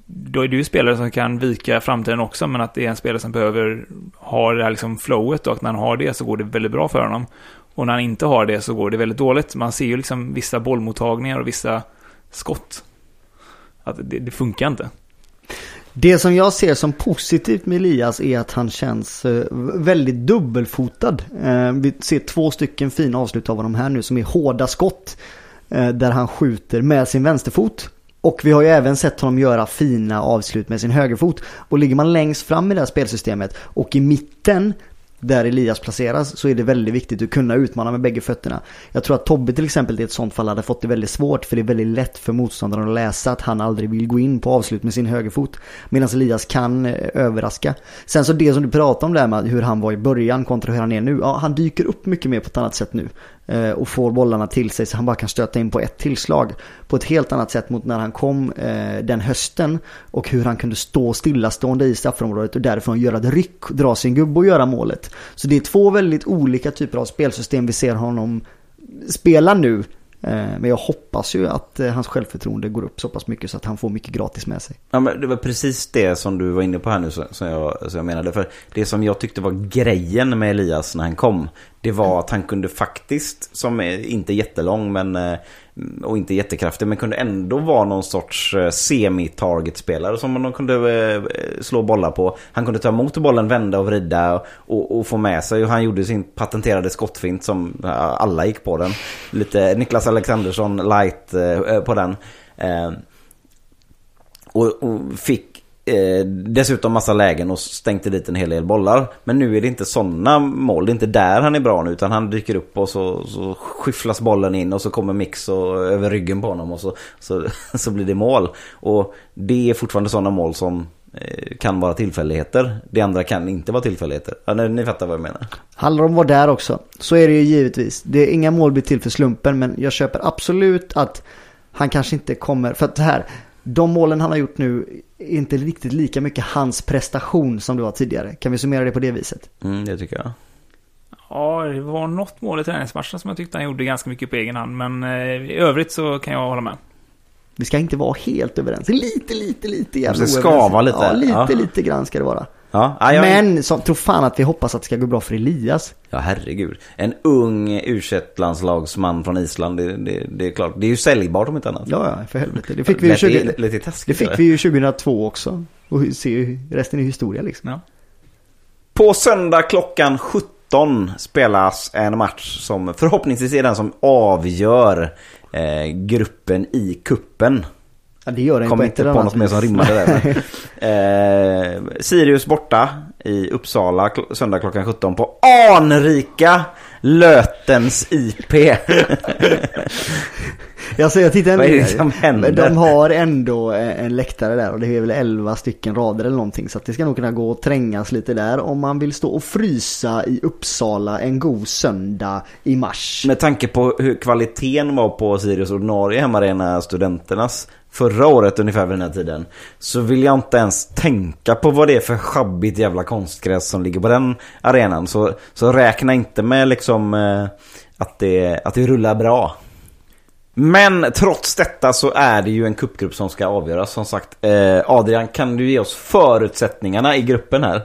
då är det ju spelare som kan vika framtiden också, men att det är en spelare som behöver ha det här liksom flowet och att när han har det så går det väldigt bra för honom. Och när han inte har det så går det väldigt dåligt. Man ser ju liksom vissa bollmottagningar och vissa skott. Att det, det funkar inte. Det som jag ser som positivt med Elias är att han känns eh, väldigt dubbelfotad. Eh, vi ser två stycken fina avslut av honom här nu som är hårda skott. Eh, där han skjuter med sin vänsterfot. Och vi har ju även sett honom göra fina avslut med sin högerfot. Och ligger man längst fram i det här spelsystemet och i mitten där Elias placeras så är det väldigt viktigt att kunna utmana med bägge fötterna. Jag tror att Tobbe till exempel i ett sånt fall hade fått det väldigt svårt för det är väldigt lätt för motståndaren att läsa att han aldrig vill gå in på avslut med sin högerfot. Medan Elias kan eh, överraska. Sen så det som du pratade om där med hur han var i början kontra hur han är nu. Ja, han dyker upp mycket mer på ett annat sätt nu. Eh, och får bollarna till sig så han bara kan stöta in på ett tillslag. På ett helt annat sätt mot när han kom eh, den hösten. Och hur han kunde stå stillastående i straffområdet och därifrån göra ett ryck, dra sin gubbe och göra målet. Så det är två väldigt olika typer av spelsystem vi ser honom spela nu. Eh, men jag hoppas ju att eh, hans självförtroende går upp så pass mycket så att han får mycket gratis med sig. Ja, men det var precis det som du var inne på här nu som jag, som jag menade. För det som jag tyckte var grejen med Elias när han kom, det var att han kunde faktiskt, som är inte jättelång men, eh, och inte jättekraftig, men kunde ändå vara någon sorts eh, semi-target-spelare som de kunde eh, slå bollar på. Han kunde ta emot bollen, vända och vrida och, och få med sig. Och han gjorde sin patenterade skottfint som alla gick på den. Lite Niklas Alexandersson light på den. Och, och fick eh, dessutom massa lägen och stängde dit en hel del bollar. Men nu är det inte sådana mål. Det är inte där han är bra nu. Utan han dyker upp och så, så skyfflas bollen in och så kommer Mix och, över ryggen på honom och så, så, så blir det mål. Och det är fortfarande sådana mål som eh, kan vara tillfälligheter. Det andra kan inte vara tillfälligheter. Ja, ni, ni fattar vad jag menar. Handlar om att vara där också. Så är det ju givetvis. Det är inga mål blir till för slumpen men jag köper absolut att han kanske inte kommer, för att det här, de målen han har gjort nu är inte riktigt lika mycket hans prestation som det var tidigare. Kan vi summera det på det viset? Mm, det tycker jag. Ja, det var något mål i träningsmatchen som jag tyckte han gjorde ganska mycket på egen hand. Men eh, i övrigt så kan jag hålla med. Vi ska inte vara helt överens. Lite, lite, lite jävla Det ska oöverens. vara lite, Ja, lite, ja. lite grann ska det vara. Ja, ja, jag, Men som, tror fan att vi hoppas att det ska gå bra för Elias. Ja, herregud. En ung u landslagsman från Island, det, det, det är klart. Det är ju säljbart om inte annat. Ja, ja, för helvete. Det fick vi ju, Lät 20, det- lite taskigt, det fick vi ju 2002 också. Och se resten är historia liksom. Ja. På söndag klockan 17 spelas en match som förhoppningsvis är den som avgör eh, gruppen i kuppen. Ja, det gör den Kom på inte på något mer som rimmade där. eh, Sirius borta i Uppsala söndag klockan 17 på anrika Lötens IP. Jag säger, jag tittar Vad är det som händer? Men de har ändå eh, en läktare där och det är väl 11 stycken rader eller någonting. Så att det ska nog kunna gå och trängas lite där om man vill stå och frysa i Uppsala en god söndag i mars. Med tanke på hur kvaliteten var på Sirius ordinarie hemmaarena Studenternas förra året ungefär vid den här tiden. Så vill jag inte ens tänka på vad det är för schabbigt jävla konstgräs som ligger på den arenan. Så, så räkna inte med liksom eh, att, det, att det rullar bra. Men trots detta så är det ju en kuppgrupp som ska avgöras som sagt. Eh, Adrian, kan du ge oss förutsättningarna i gruppen här?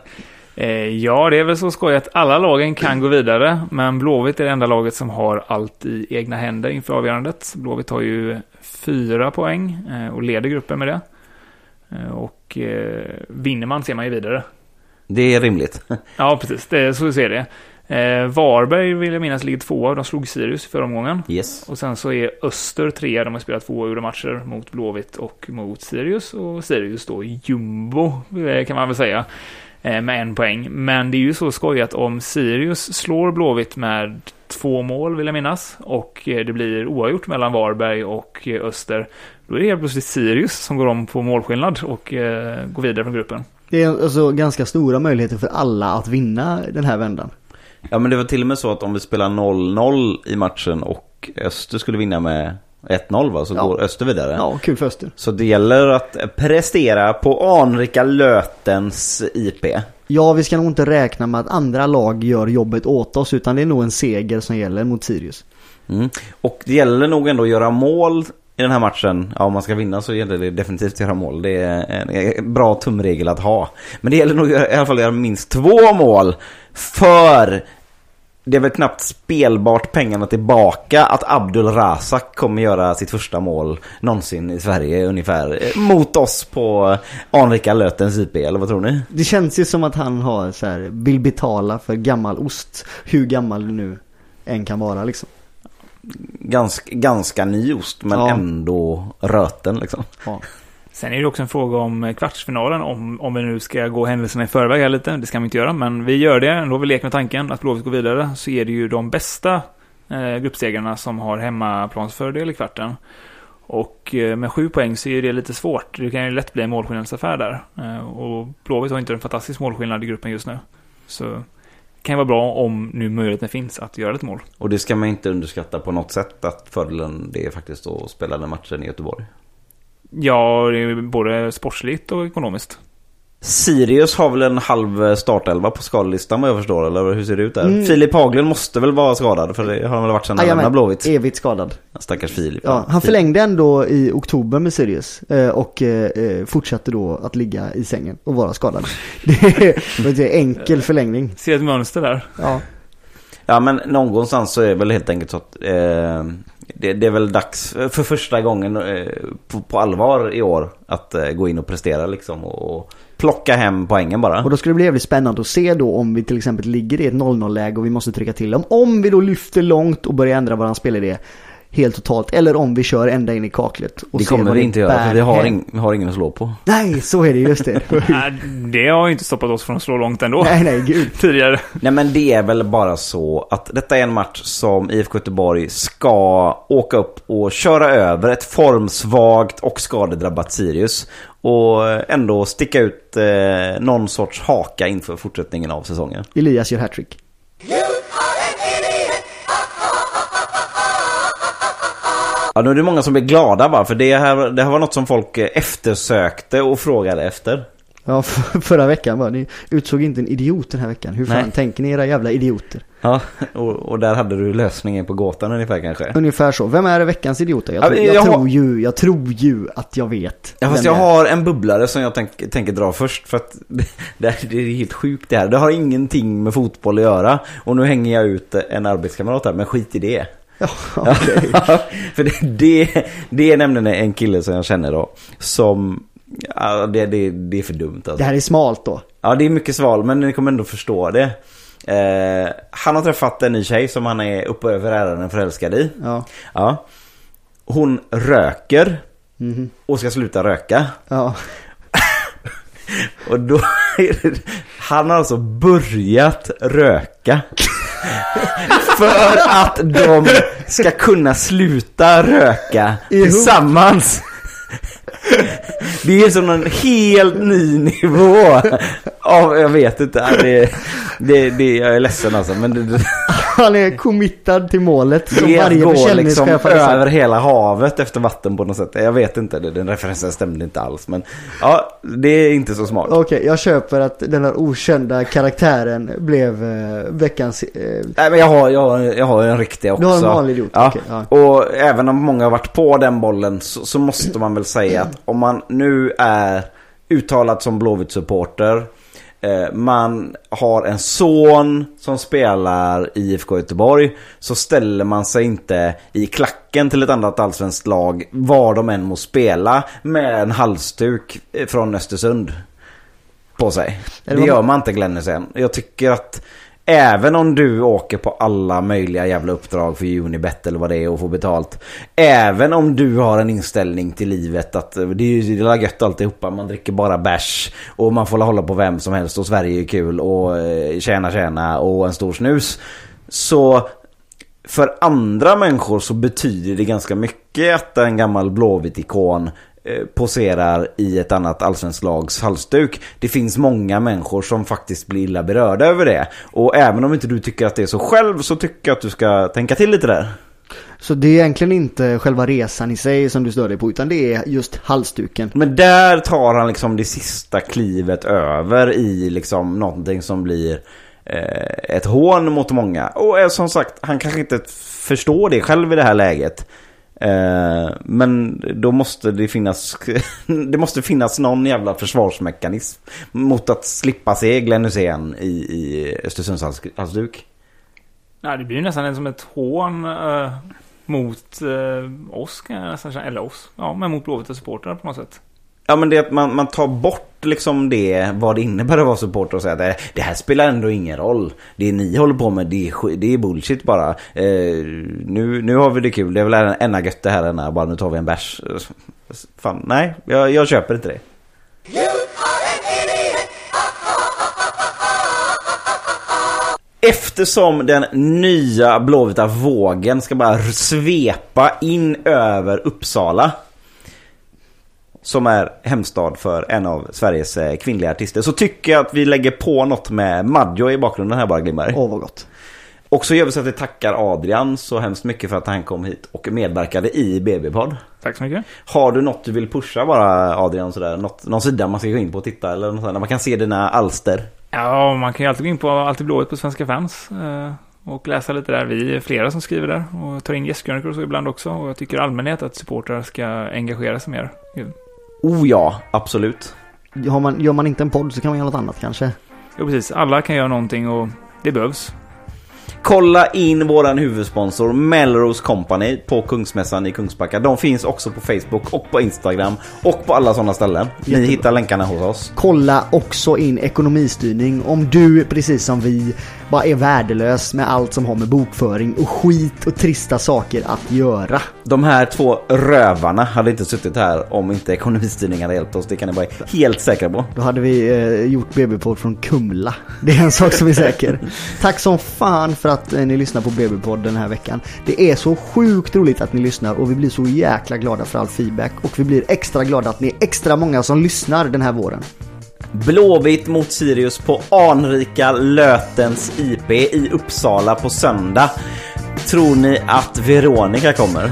Eh, ja, det är väl så skoj att alla lagen kan gå vidare, men Blåvitt är det enda laget som har allt i egna händer inför avgörandet. Blåvitt har ju fyra poäng eh, och leder gruppen med det. Eh, och eh, vinner man ser man ju vidare. Det är rimligt. Ja, precis. Det, så ser det. Eh, Varberg vill jag minnas ligger tvåa. De slog Sirius i förra omgången. Yes. Och sen så är Öster trea. De har spelat två oavgjorda matcher mot Blåvitt och mot Sirius. Och Sirius då jumbo, kan man väl säga. Eh, Med en poäng. Men det är ju så skojat om Sirius slår Blåvitt med två mål, vill jag minnas. Och eh, det blir oavgjort mellan Varberg och eh, Öster. Då är det helt plötsligt Sirius som går om på målskillnad och eh, går vidare från gruppen. Det är alltså ganska stora möjligheter för alla att vinna den här vändan. Ja men det var till och med så att om vi spelar 0-0 i matchen och Öster skulle vinna med 1-0 va, så Ja. går Öster vidare. Ja, kul för Öster. Så det gäller att prestera på anrika Lötens IP. Ja, vi ska nog inte räkna med att andra lag gör jobbet åt oss utan det är nog en seger som gäller mot Sirius. Mm. Och det gäller nog ändå att göra mål i den här matchen. Ja, om man ska vinna så gäller det definitivt att göra mål. Det är en bra tumregel att ha. Men det gäller nog i alla fall att göra minst två mål. För det är väl knappt spelbart pengarna tillbaka att Abdul Razak kommer göra sitt första mål någonsin i Sverige ungefär. eh, Mot oss på anrika Lötens IP, eller vad tror ni? Det känns ju som att han har så här, vill betala för gammal ost. Hur gammal det nu än kan vara liksom. Ganska, ganska ny ost, men Ja. ändå röten liksom. Ja. Sen är det också en fråga om eh, kvartsfinalen, om, om vi nu ska gå händelserna i förväg här lite. Det ska vi inte göra, men vi gör det. Ändå, vi leker med tanken att Blåvitt går vidare. Så är det ju de bästa eh, gruppsegrarna som har hemmaplansfördel i kvarten. Och eh, med sju poäng så är det lite svårt. Det kan ju lätt bli en målskillnadsaffär där. Eh, och Blåvitt har inte en fantastisk målskillnad i gruppen just nu. Så det kan ju vara bra om nu möjligheten finns att göra ett mål. Och det ska man inte underskatta på något sätt att fördelen det är faktiskt att spela den matchen i Göteborg. Ja, det är både sportsligt och ekonomiskt. Sirius har väl en halv startelva på skadelistan vad jag förstår, eller hur ser det ut där? Mm. Filip Haglund måste väl vara skadad, för det har han väl varit sedan han lämnade Blåvitt. evigt skadad. Stackars Filip. Ja, han förlängde ändå i oktober med Sirius eh, och eh, eh, fortsatte då att ligga i sängen och vara skadad. Det är det är en enkel förlängning. Ser ett mönster där. Ja. Ja, men någonstans så är det väl helt enkelt så att eh, det, det är väl dags för första gången eh, på, på allvar i år att eh, gå in och prestera liksom och, och plocka hem poängen bara. Och då skulle det bli jävligt spännande att se då om vi till exempel ligger i ett 0-0 läge och vi måste trycka till dem. Om vi då lyfter långt och börjar ändra våran spelidé helt totalt. Eller om vi kör ända in i kaklet. Och Det kommer vi inte göra, för vi har, ing, vi har ingen att slå på. Nej, så är det just det. Nej, det har ju inte stoppat oss från att slå långt ändå. nej, nej, gud. Tidigare. Nej men det är väl bara så att detta är en match som IFK Göteborg ska åka upp och köra över ett formsvagt och skadedrabbat Sirius. Och ändå sticka ut eh, någon sorts haka inför fortsättningen av säsongen. Elias gör hattrick. Ja, nu är det många som blir glada va? För det här, det här var något som folk eh, eftersökte och frågade efter. Ja, för, förra veckan var ni utsåg inte en idiot den här veckan. Hur fan Nej. tänker ni era jävla idioter? Ja, och, och där hade du lösningen på gåtan ungefär kanske. Ungefär så. Vem är veckans idioter? Jag, Ja, tror, jag jag, tror ju, jag tror ju att jag vet. Ja, fast jag är. har en bubblare som jag tänk, tänker dra först för att det, det är helt sjukt det här. Det har ingenting med fotboll att göra. Och nu hänger jag ut en arbetskamrat här, men skit i det. Ja, okej. för det, det, det är nämligen en kille som jag känner då. Som, ja, det, det, det är för dumt alltså. Det här är smalt då. Ja, det är mycket sval, men ni kommer ändå förstå det. Eh, han har träffat en ny tjej som han är uppe över öronen förälskad i. Ja. Ja. Hon röker Mhm. och ska sluta röka. Ja. Och då är det, han har alltså börjat röka. För att de ska kunna sluta röka tillsammans. Det är som en helt ny nivå av, jag vet inte, det, det, det, jag är ledsen alltså. Men det, Han är committad till målet. Som det varje går liksom över hela havet efter vatten på något sätt. Jag vet inte, den referensen stämde inte alls. Men ja, det är inte så smart. Okej, jag köper att den här okända karaktären blev eh, veckans... Eh, Nej men jag har, jag, har- jag har en riktig också. Du har en vanlig idiot, Ja. okej, ja. Och även om många har varit på den bollen så, så måste man väl säga att om man nu är uttalad som Blåvitt-supporter eh, man har en son som spelar i IFK Göteborg så ställer man sig inte i klacken till ett annat allsvenskt lag var de än må spela med en halsduk från Östersund på sig. Det gör man- inte Glennesen. Jag tycker att Även om du åker på alla möjliga jävla uppdrag för Unibet eller vad det är och får betalt. Även om du har en inställning till livet att eh, det är ju det är gött alltihopa. Man dricker bara bärs och man får hålla på vem som helst och Sverige är kul och eh, tjäna tjäna och en stor snus. Så för andra människor så betyder det ganska mycket att en gammal blåvit ikon poserar i ett annat allsvenskt lags halsduk. Det finns många människor som faktiskt blir illa berörda över det. Och även om inte du tycker att det är så själv så tycker jag att du ska tänka till lite där. Så det är egentligen inte själva resan i sig som du stör dig på utan det är just halsduken. Men där tar han liksom det sista klivet över i liksom någonting som blir eh, ett hån mot många. Och eh, som sagt, han kanske inte förstår det själv i det här läget. Eh, men då måste det finnas Det måste finnas någon jävla försvarsmekanism Mot att slippa se Glenn Hysén i, i Östersundshalsduk. Nej, det blir ju nästan som ett hån eh, mot eh, oss, kan jag nästan känna. Eller oss. Ja, men mot Blåvitt och supportrar på något sätt. Ja men det är att man, man tar bort liksom det Vad det innebär att vara supporter och säga att det, här spelar ändå ingen roll. Det ni håller på med det är, det är bullshit bara. Eh, nu, nu har vi det kul. Det är väl ena gött det här ena Bara nu tar vi en bärs. Fan nej jag, jag köper inte det. Eftersom den nya blåvita vågen ska bara svepa in över Uppsala som är hemstad för en av Sveriges eh, kvinnliga artister så tycker jag att vi lägger på något med Maggio i bakgrunden här bara Glimmer. Åh vad gott. Och så gör vi så att vi tackar Adrian så hemskt mycket för att han kom hit och medverkade i BB-podd. Tack så mycket. Har du något du vill pusha bara Adrian sådär? Något, någon sida man ska gå in på och titta eller något där man kan se dina alster? Ja, man kan ju alltid gå in på Alltid Blåvitt på Svenska fans. eh, Och läsa lite där. Vi är flera som skriver där. Och tar in gästkrönikor och så ibland också. Och jag tycker i allmänhet att supportrar ska engagera sig mer. Oh ja, absolut. Har man, gör man inte en podd så kan man göra något annat kanske. Jo, precis. Alla kan göra någonting och det behövs. Kolla in våran huvudsponsor Melrose Company på Kungsmässan i Kungsbacka. De finns också på Facebook och på Instagram och på alla sådana ställen. Ni hittar länkarna hos oss. Kolla också in ekonomistyrning om du, precis som vi, bara är värdelös med allt som har med bokföring och skit och trista saker att göra. De här två rövarna hade inte suttit här om inte ekonomistyrningen hade hjälpt oss. Det kan ni vara helt säkra på. Då hade vi eh, gjort BB-podd från Kumla. Det är en sak som är säker. Tack som fan för för att eh, ni lyssnar på BB-podd den här veckan. Det är så sjukt roligt att ni lyssnar och vi blir så jäkla glada för all feedback. Och vi blir extra glada att ni är extra många som lyssnar den här våren. Blåvitt mot Sirius på anrika Lötens IP i Uppsala på söndag. Tror ni att Veronica kommer?